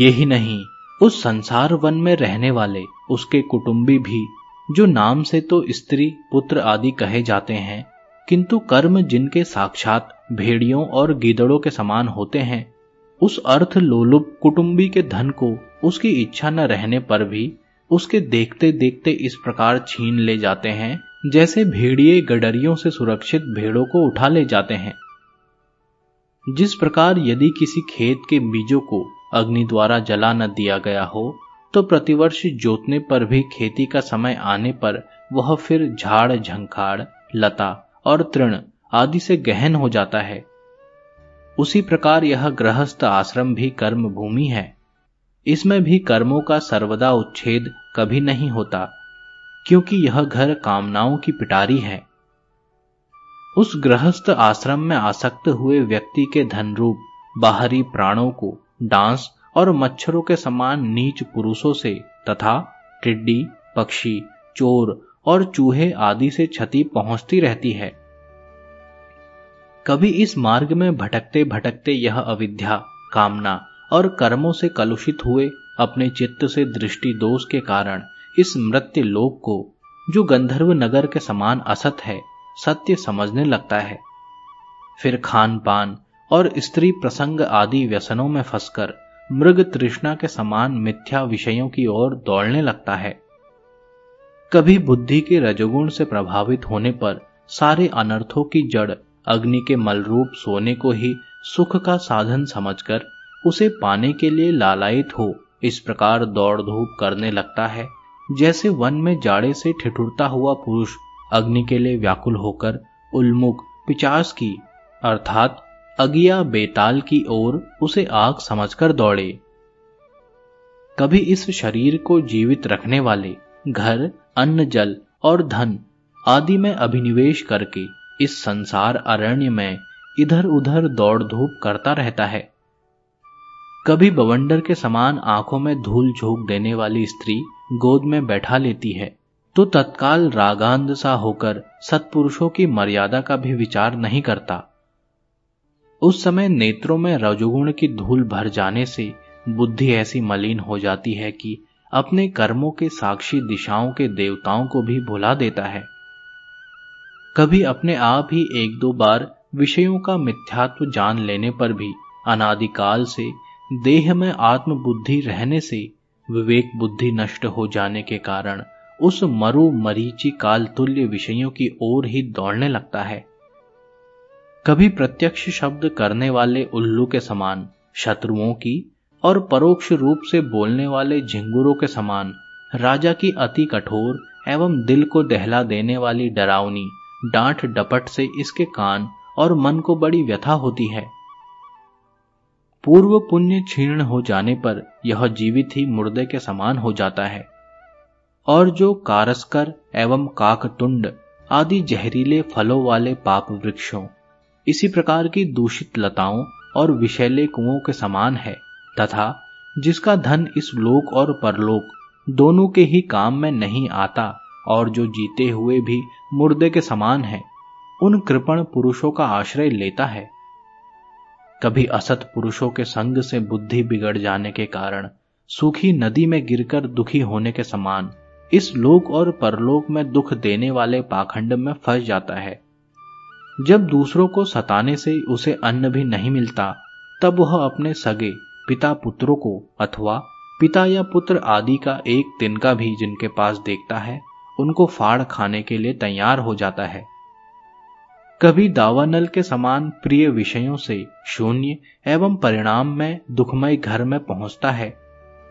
यही नहीं, उस संसार वन में रहने वाले उसके कुटुंबी भी, जो नाम से तो स्त्री पुत्र आदि कहे जाते हैं किंतु कर्म जिनके साक्षात भेड़ियों और गीदड़ों के समान होते हैं, उस अर्थ लोलुप कुटुंबी के धन को उसकी इच्छा न रहने पर भी उसके देखते देखते इस प्रकार छीन ले जाते हैं, जैसे भेड़िए गडरियों से सुरक्षित भेड़ों को उठा ले जाते हैं। जिस प्रकार यदि किसी खेत के बीजों को अग्नि द्वारा जला न दिया गया हो तो प्रतिवर्ष जोतने पर भी खेती का समय आने पर वह फिर झाड़, झंखाड़, लता और तृण आदि से गहन हो जाता है। उसी प्रकार यह गृहस्थ आश्रम भी कर्म भूमि है। इसमें भी कर्मों का सर्वदा उच्छेद कभी नहीं होता, क्योंकि यह घर कामनाओं की पिटारी है। उस गृहस्थ आश्रम में आसक्त हुए व्यक्ति के धन रूप बाहरी प्राणों को, डांस और मच्छरों के समान नीच पुरुषों से तथा टिड्डी, पक्षी, चोर और चूहे आदि से क्षति पहुँचती रहती है। कभी इस मार्ग में भटकते भटकते यह अविद्या, कामना और कर्मों से कलुषित हुए अपने चित्त से दृष्टि दोष के कारण इस मृत्यु लोक को, जो गंधर्व नगर के समान असत है, सत्य समझने लगता है। फिर खान पान और स्त्री प्रसंग आदि व्यसनों में फंसकर मृग तृष्णा के समान मिथ्या विषयों की ओर दौड़ने लगता है। कभी बुद्धि के रजोगुण से प्रभावित होने पर सारे अनर्थों की जड़ अग्नि के मलरूप सोने को ही सुख का साधन समझकर उसे पाने के लिए लालायित हो, इस प्रकार दौड़ धूप करने लगता है। जैसे वन में जाड़े से ठिठुरता हुआ पुरुष अग्नि के लिए व्याकुल होकर उल्मुख पिचास की, अर्थात अगिया बेताल की ओर उसे आग समझकर दौड़े। कभी इस शरीर को जीवित रखने वाले घर अन्न जल और धन आदि में अभिनिवेश करके इस संसार अरण्य में इधर उधर दौड़ धूप करता रहता है। कभी बवंडर के समान आँखों में धूल झोंक देने वाली स्त्री गोद में बैठा लेती है तो तत्काल रागांध सा होकर सत्पुरुषों की मर्यादा का भी विचार नहीं करता। उस समय नेत्रों में रजोगुण की धूल भर जाने से बुद्धि ऐसी मलिन हो जाती है कि अपने कर्मों के साक्षी दिशाओं के देवताओं को भी भुला देता है। कभी अपने आप ही एक दो बार विषयों का मिथ्यात्व जान लेने पर भी, अनादिकाल से, देह में आत्म बुद्धि रहने से, विवेक बुद्धि नष्ट हो जाने के कारण, उस मरु मरीची काल तुल्य विषयों की ओर ही दौड़ने लगता है। कभी प्रत्यक्ष शब्द करने वाले उल्लू के समान, शत्रुओं की और परोक्ष रूप से बोलने वाले झिंगुरों के समान, राजा की अति कठोर एवं दिल को दहला देने वाली डरावनी डांट डपट से इसके कान और मन को बड़ी व्यथा होती है। पूर्व पुण्य क्षीर्ण हो जाने पर यह जीवित ही मुर्दे के समान हो जाता है। और जो कारस्कर एवं काकतुंड आदि जहरीले फलों वाले पाप वृक्षों, इसी प्रकार की दूषित लताओं और विषैले कुओं के समान है। तथा जिसका धन इस लोक और परलोक दोनों के ही काम में नहीं आता और जो जीते हुए भी मुर्दे के समान है, उन कृपण पुरुषों का आश्रय लेता है। कभी असत पुरुषों के संग से बुद्धि बिगड़ जाने के कारण सूखी नदी में गिरकर दुखी होने के समान इस लोक और परलोक में दुख देने वाले पाखंड में फंस जाता है। जब दूसरों को सताने से उसे अन्न भी नहीं मिलता, तब वह अपने सगे पिता पुत्रों को अथवा पिता या पुत्र आदि का एक तिनका भी जिनके पास देखता है, उनको फाड़ खाने के लिए तैयार हो जाता है। कभी दावानल के समान प्रिय विषयों से शून्य एवं परिणाम में दुखमय घर में पहुँचता है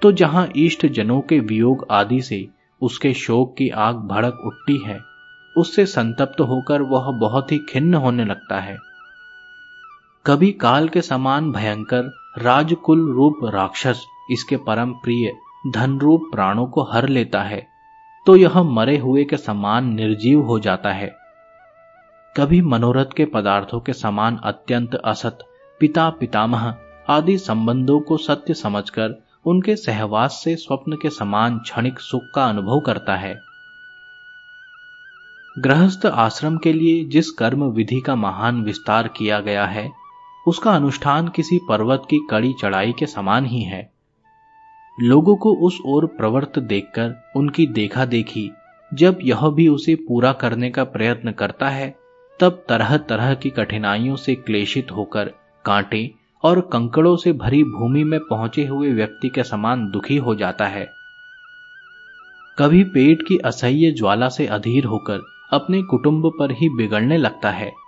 तो जहाँ इष्ट जनों के वियोग आदि से उसके शोक की आग भड़क उठती है, उससे संतप्त होकर वह बहुत ही खिन्न होने लगता है। कभी काल के समान भयंकर राजकुल रूप राक्षस इसके परम प्रिय धन रूप प्राणों को हर लेता है तो यह मरे हुए के समान निर्जीव हो जाता है। कभी मनोरथ के पदार्थों के समान अत्यंत असत, पिता पितामह आदि संबंधों को सत्य समझकर उनके सहवास से स्वप्न के समान क्षणिक सुख का अनुभव करता है। गृहस्थ आश्रम के लिए जिस कर्म विधि का महान विस्तार किया गया है उसका अनुष्ठान किसी पर्वत की कड़ी चढ़ाई के समान ही है। लोगों को उस ओर प्रवृत्त देखकर उनकी देखा देखी, जब यह भी उसे पूरा करने का प्रयत्न करता है, तब तरह तरह की कठिनाइयों से क्लेशित होकर कांटे और कंकड़ों से भरी भूमि में पहुँचे हुए व्यक्ति के समान दुखी हो जाता है। कभी पेट की असह्य ज्वाला से अधीर होकर अपने कुटुंब पर ही बिगड़ने लगता है।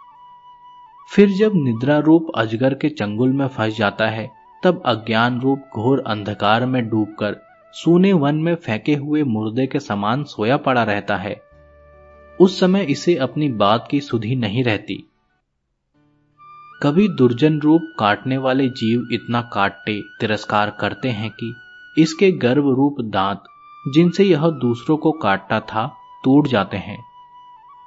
फिर जब निद्रा रूप अजगर के चंगुल में फंस जाता है, तब अज्ञान रूप घोर अंधकार में डूबकर सूने वन में फेंके हुए मुर्दे के समान सोया पड़ा रहता है। उस समय इसे अपनी बात की सुधि नहीं रहती। कभी दुर्जन रूप काटने वाले जीव इतना काटते, तिरस्कार करते हैं कि इसके गर्भ रूप दांत, जिनसे यह दूसरों को काटता था, टूट जाते हैं।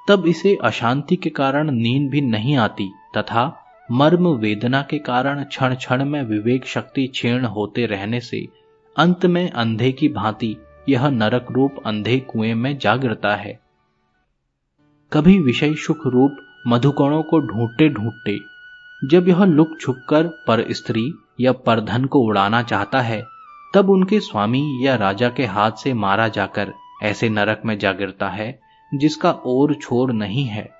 तब इसे अशांति के कारण नींद भी नहीं आती। तथा मर्म वेदना के कारण क्षण क्षण में विवेक शक्ति क्षीण होते रहने से अंत में अंधे की भांति यह नरक रूप अंधे कुएँ में जा गिरता है। कभी विषय सुख रूप मधुकणों को ढूंढते ढूंढते जब यह लुक छुप कर पर स्त्री या पर धन को उड़ाना चाहता है, तब उनके स्वामी या राजा के हाथ से मारा जाकर ऐसे नरक में जा गिरता है, जिसका और छोर नहीं है।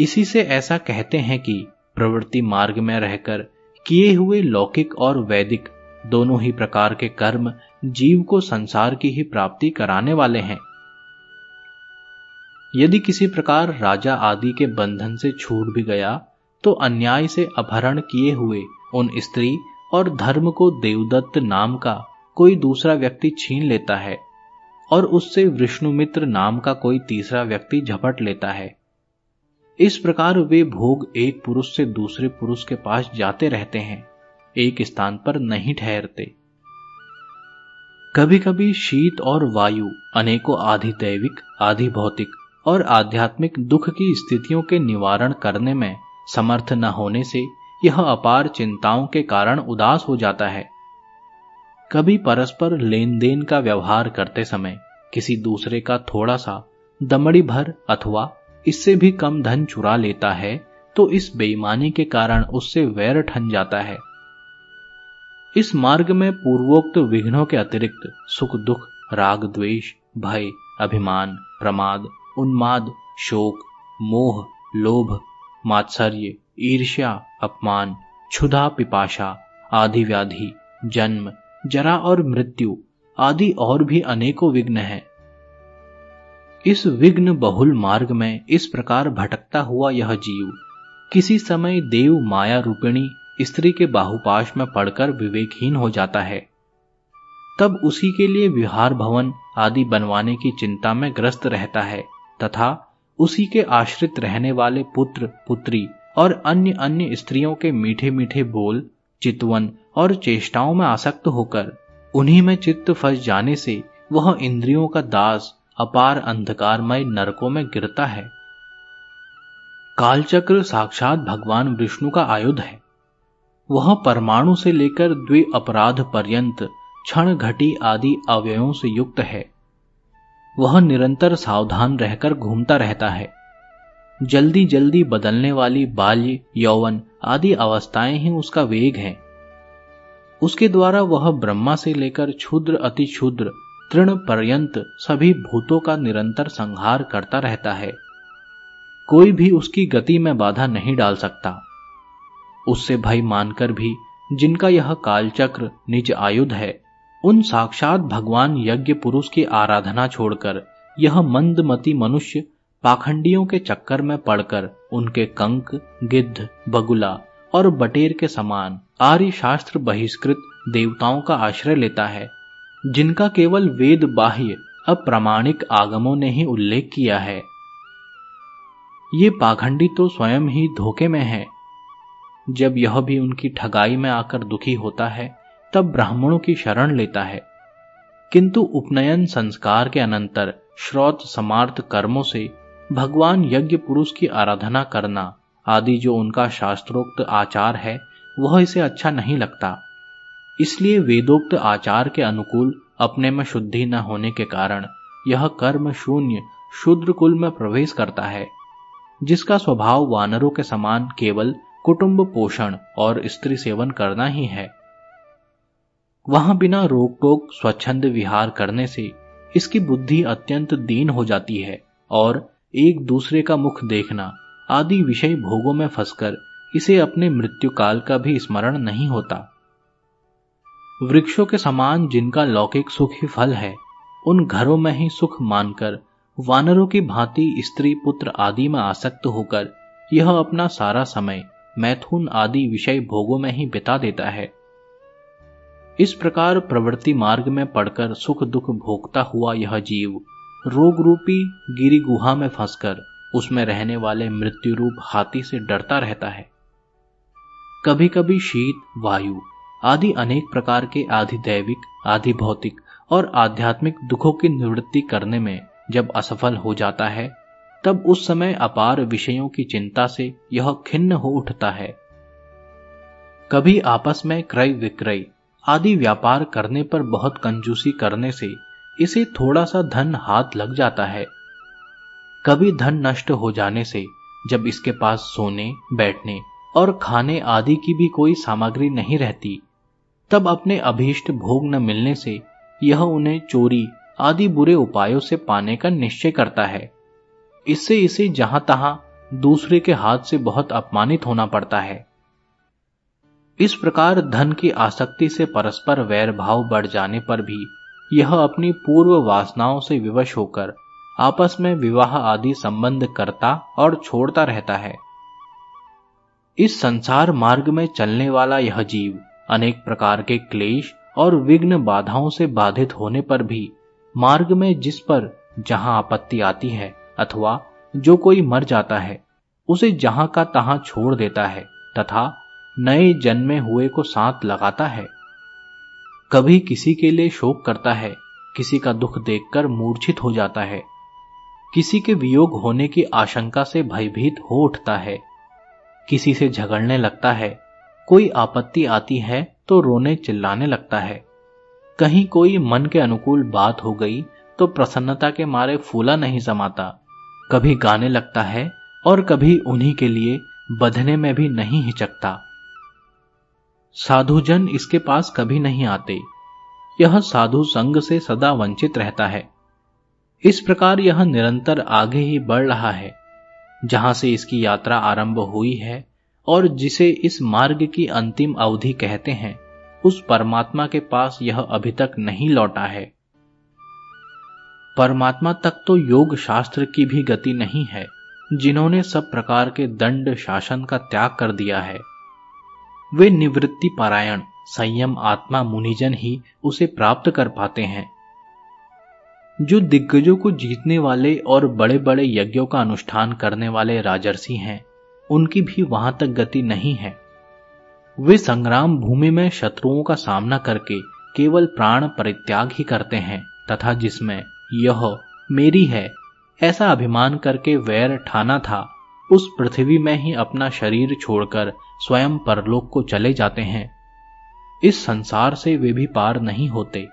इसी से ऐसा कहते हैं कि प्रवृत्ति मार्ग में रहकर किए हुए लौकिक और वैदिक दोनों ही प्रकार के कर्म जीव को संसार की ही प्राप्ति कराने वाले हैं। यदि किसी प्रकार राजा आदि के बंधन से छूट भी गया तो अन्याय से अपहरण किए हुए उन स्त्री और धर्म को देवदत्त नाम का कोई दूसरा व्यक्ति छीन लेता है, और उससे विष्णुमित्र नाम का कोई तीसरा व्यक्ति झपट लेता है। इस प्रकार वे भोग एक पुरुष से दूसरे पुरुष के पास जाते रहते हैं, एक स्थान पर नहीं ठहरते। कभी कभी शीत और वायु, अनेकों आधि दैविक आधि भौतिक और आध्यात्मिक दुख की स्थितियों के निवारण करने में समर्थ न होने से यह अपार चिंताओं के कारण उदास हो जाता है। कभी परस्पर लेन देन का व्यवहार करते समय किसी दूसरे का थोड़ा सा दमड़ी भर अथवा इससे भी कम धन चुरा लेता है तो इस बेईमानी के कारण उससे वैर ठन जाता है। इस मार्ग में पूर्वोक्त विघ्नों के अतिरिक्त सुख, दुख, राग, द्वेष, भय, अभिमान, प्रमाद, उन्माद, शोक, मोह, लोभ, मात्सर्य, ईर्ष्या, अपमान, क्षुधा, पिपाशा आदि व्याधि जन्म, जरा और मृत्यु आदि और भी अनेकों विघ्न हैं। इस विघ्न बहुल मार्ग में इस प्रकार भटकता हुआ यह जीव, किसी समय देव माया रूपिणी स्त्री के बाहुपाश में पड़कर विवेकहीन हो जाता है। तब उसी के लिए विहार भवन आदि बनवाने की चिंता में ग्रस्त रहता है, तथा उसी के आश्रित रहने वाले पुत्र, पुत्री और अन्य अन्य स्त्रियों के मीठे मीठे बोल, चितवन और चेष्टाओं में आसक्त होकर, उन्हीं में चित्त फंस जाने से वह इंद्रियों का दास अपार अंधकारमय नरकों में गिरता है। कालचक्र साक्षात भगवान विष्णु का आयुध है। वह परमाणु से लेकर द्वि अपराध पर्यंत क्षण घटी आदि अवयवों से युक्त है। वह निरंतर सावधान रहकर घूमता रहता है। जल्दी जल्दी बदलने वाली बाल्य, यौवन आदि अवस्थाएँ ही उसका वेग है। उसके द्वारा वह ब्रह्मा से लेकर क्षुद्र अति क्षुद्र तृण पर्यंत सभी भूतों का निरंतर संहार करता रहता है। कोई भी उसकी गति में बाधा नहीं डाल सकता। उससे भय मानकर भी जिनका यह कालचक्र निज आयुध है, उन साक्षात भगवान यज्ञ पुरुष की आराधना छोड़कर, यह मंदमती मनुष्य पाखंडियों के चक्कर में पड़कर उनके कंक, गिद्ध, बगुला और बटेर के समान आर्य शास्त्र बहिष्कृत देवताओं का आश्रय लेता है। जिनका केवल वेद बाह्य, अप्रामाणिक आगमों ने ही उल्लेख किया है। ये पाखंडी तो स्वयं ही धोखे में है। जब यह भी उनकी ठगाई में आकर दुखी होता है, तब ब्राह्मणों की शरण लेता है। किंतु उपनयन संस्कार के अनंतर श्रोत समार्थ कर्मों से भगवान यज्ञ पुरुष की आराधना करना आदि जो उनका शास्त्रोक्त आचार है, वह इसे अच्छा नहीं लगता। इसलिए वेदोक्त आचार के अनुकूल अपने में शुद्धि न होने के कारण यह कर्म शून्य शूद्र कुल में प्रवेश करता है, जिसका स्वभाव वानरों के समान केवल कुटुंब पोषण और स्त्री सेवन करना ही है। वहाँ बिना रोक टोक स्वच्छंद विहार करने से इसकी बुद्धि अत्यंत दीन हो जाती है और एक दूसरे का मुख देखना आदि विषय भोगों में फंसकर इसे अपने मृत्यु काल का भी स्मरण नहीं होता। वृक्षों के समान जिनका लौकिक सुख ही फल है, उन घरों में ही सुख मानकर, वानरों की भांति स्त्री पुत्र आदि में आसक्त होकर, यह अपना सारा समय मैथुन आदि विषय भोगों में ही बिता देता है। इस प्रकार प्रवृत्ति मार्ग में पड़कर सुख दुख भोगता हुआ यह जीव रोग रूपी गिरी गुहा में फंसकर, उसमें रहने वाले मृत्यु रूप हाथी से डरता रहता है। कभी कभी शीत, वायु आदि अनेक प्रकार के आधि दैविक आधि भौतिक और आध्यात्मिक दुखों की निवृत्ति करने में जब असफल हो जाता है, तब उस समय अपार विषयों की चिंता से यह खिन्न हो उठता है। कभी आपस में क्रय विक्रय, आदि व्यापार करने पर बहुत कंजूसी करने से इसे थोड़ा सा धन हाथ लग जाता है। कभी धन नष्ट हो जाने से जब इसके पास सोने, बैठने और खाने आदि की भी कोई सामग्री नहीं रहती तब अपने अभीष्ट भोग न मिलने से यह उन्हें चोरी आदि बुरे उपायों से पाने का निश्चय करता है। इससे इसे जहाँ तहां दूसरे के हाथ से बहुत अपमानित होना पड़ता है। इस प्रकार धन की आसक्ति से परस्पर वैर भाव बढ़ जाने पर भी यह अपनी पूर्व वासनाओं से विवश होकर आपस में विवाह आदि संबंध करता और छोड़ता रहता है। इस संसार मार्ग में चलने वाला यह जीव अनेक प्रकार के क्लेश और विघ्न बाधाओं से बाधित होने पर भी मार्ग में जिस पर जहाँ आपत्ति आती है अथवा जो कोई मर जाता है, उसे जहाँ का तहां छोड़ देता है तथा नए जन्मे हुए को साथ लगाता है। कभी किसी के लिए शोक करता है, किसी का दुख देखकर मूर्छित हो जाता है, किसी के वियोग होने की आशंका से भयभीत हो उठता है, किसी से झगड़ने लगता है कोई आपत्ति आती है तो रोने चिल्लाने लगता है। कहीं कोई मन के अनुकूल बात हो गई तो प्रसन्नता के मारे फूला नहीं समाता। कभी गाने लगता है और कभी उन्हीं के लिए बधने में भी नहीं हिचकता। साधुजन इसके पास कभी नहीं आते। यह साधु संग से सदा वंचित रहता है। इस प्रकार यह निरंतर आगे ही बढ़ रहा है। जहाँ से इसकी यात्रा आरंभ हुई है और जिसे इस मार्ग की अंतिम अवधि कहते हैं, उस परमात्मा के पास यह अभी तक नहीं लौटा है। परमात्मा तक तो योग शास्त्र की भी गति नहीं है, जिन्होंने सब प्रकार के दंड शासन का त्याग कर दिया है। वे निवृत्ति पारायण, संयम आत्मा मुनिजन ही उसे प्राप्त कर पाते हैं। जो दिग्गजों को जीतने वाले और बड़े बड़े यज्ञों का अनुष्ठान करने वाले राजर्षि हैं उनकी भी वहाँ तक गति नहीं है। वे संग्राम भूमि में शत्रुओं का सामना करके केवल प्राण परित्याग ही करते हैं, तथा जिसमें यह मेरी है, ऐसा अभिमान करके वैर ठाना था, उस पृथ्वी में ही अपना शरीर छोड़कर स्वयं परलोक को चले जाते हैं। इस संसार से वे भी पार नहीं होते।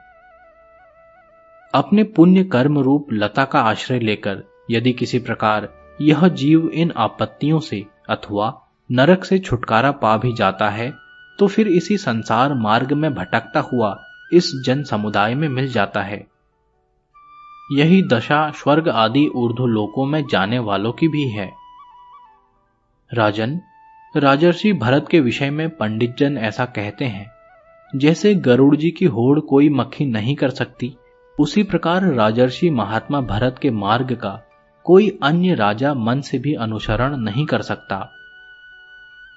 अपने पुण्य कर्म रूप लता का आश्रय लेकर यदि किसी प्रकार यह जीव इन आपत्तियों से अथवा नरक से छुटकारा पा भी जाता है तो फिर इसी संसार मार्ग में भटकता हुआ इस जन समुदाय में मिल जाता है। यही दशा स्वर्ग आदि ऊर्ध्व लोकों में जाने वालों की भी है। राजन, राजर्षि भरत के विषय में पंडित जन ऐसा कहते हैं, जैसे गरुड़ जी की होड़ कोई मक्खी नहीं कर सकती, उसी प्रकार राजर्षि महात्मा भरत के मार्ग का कोई अन्य राजा मन से भी अनुसरण नहीं कर सकता।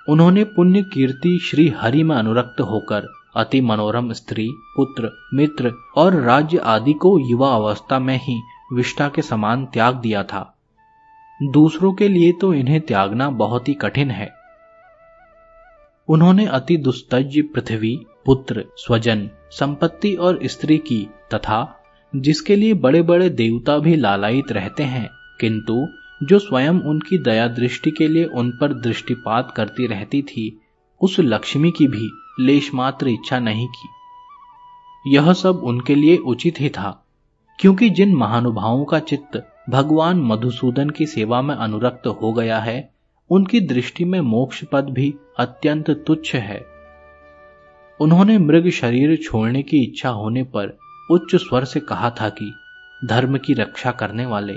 उन्होंने पुण्य कीर्ति श्री हरि में अनुरक्त होकर अति मनोरम स्त्री, पुत्र, मित्र और राज्य आदि को युवा अवस्था में ही विष्टा के समान त्याग दिया था। दूसरों के लिए तो इन्हें त्यागना बहुत ही कठिन है। उन्होंने अति दुस्तज पृथ्वी, पुत्र, स्वजन, संपत्ति और स्त्री की तथा जिसके लिए बड़े बड़े देवता भी लालायित रहते हैं किंतु जो स्वयं उनकी दया दृष्टि के लिए उन पर दृष्टिपात करती रहती थी, उस लक्ष्मी की भी लेश मात्र इच्छा नहीं की। यह सब उनके लिए उचित ही था, क्योंकि जिन महानुभावों का चित्त भगवान मधुसूदन की सेवा में अनुरक्त हो गया है, उनकी दृष्टि में मोक्ष पद भी अत्यंत तुच्छ है। उन्होंने मृग शरीर छोड़ने की इच्छा होने पर उच्च स्वर से कहा था कि धर्म की रक्षा करने वाले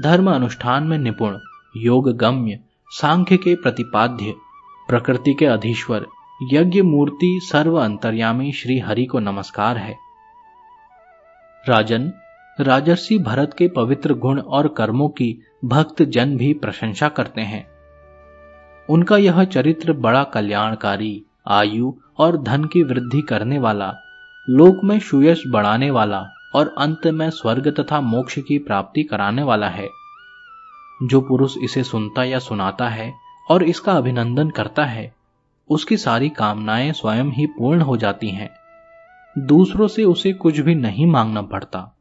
धर्म अनुष्ठान में निपुण योग गम्य सांख्य के प्रतिपाद्य प्रकृति के अधीश्वर, यज्ञ मूर्ति सर्व अंतर्यामी श्री हरि को नमस्कार है। राजन, राजर्षि भरत के पवित्र गुण और कर्मों की भक्त जन भी प्रशंसा करते हैं। उनका यह चरित्र बड़ा कल्याणकारी, आयु और धन की वृद्धि करने वाला, लोक में सुयश बढ़ाने वाला और अंत में स्वर्ग तथा मोक्ष की प्राप्ति कराने वाला है। जो पुरुष इसे सुनता या सुनाता है और इसका अभिनंदन करता है, उसकी सारी कामनाएँ स्वयं ही पूर्ण हो जाती हैं। दूसरों से उसे कुछ भी नहीं मांगना पड़ता।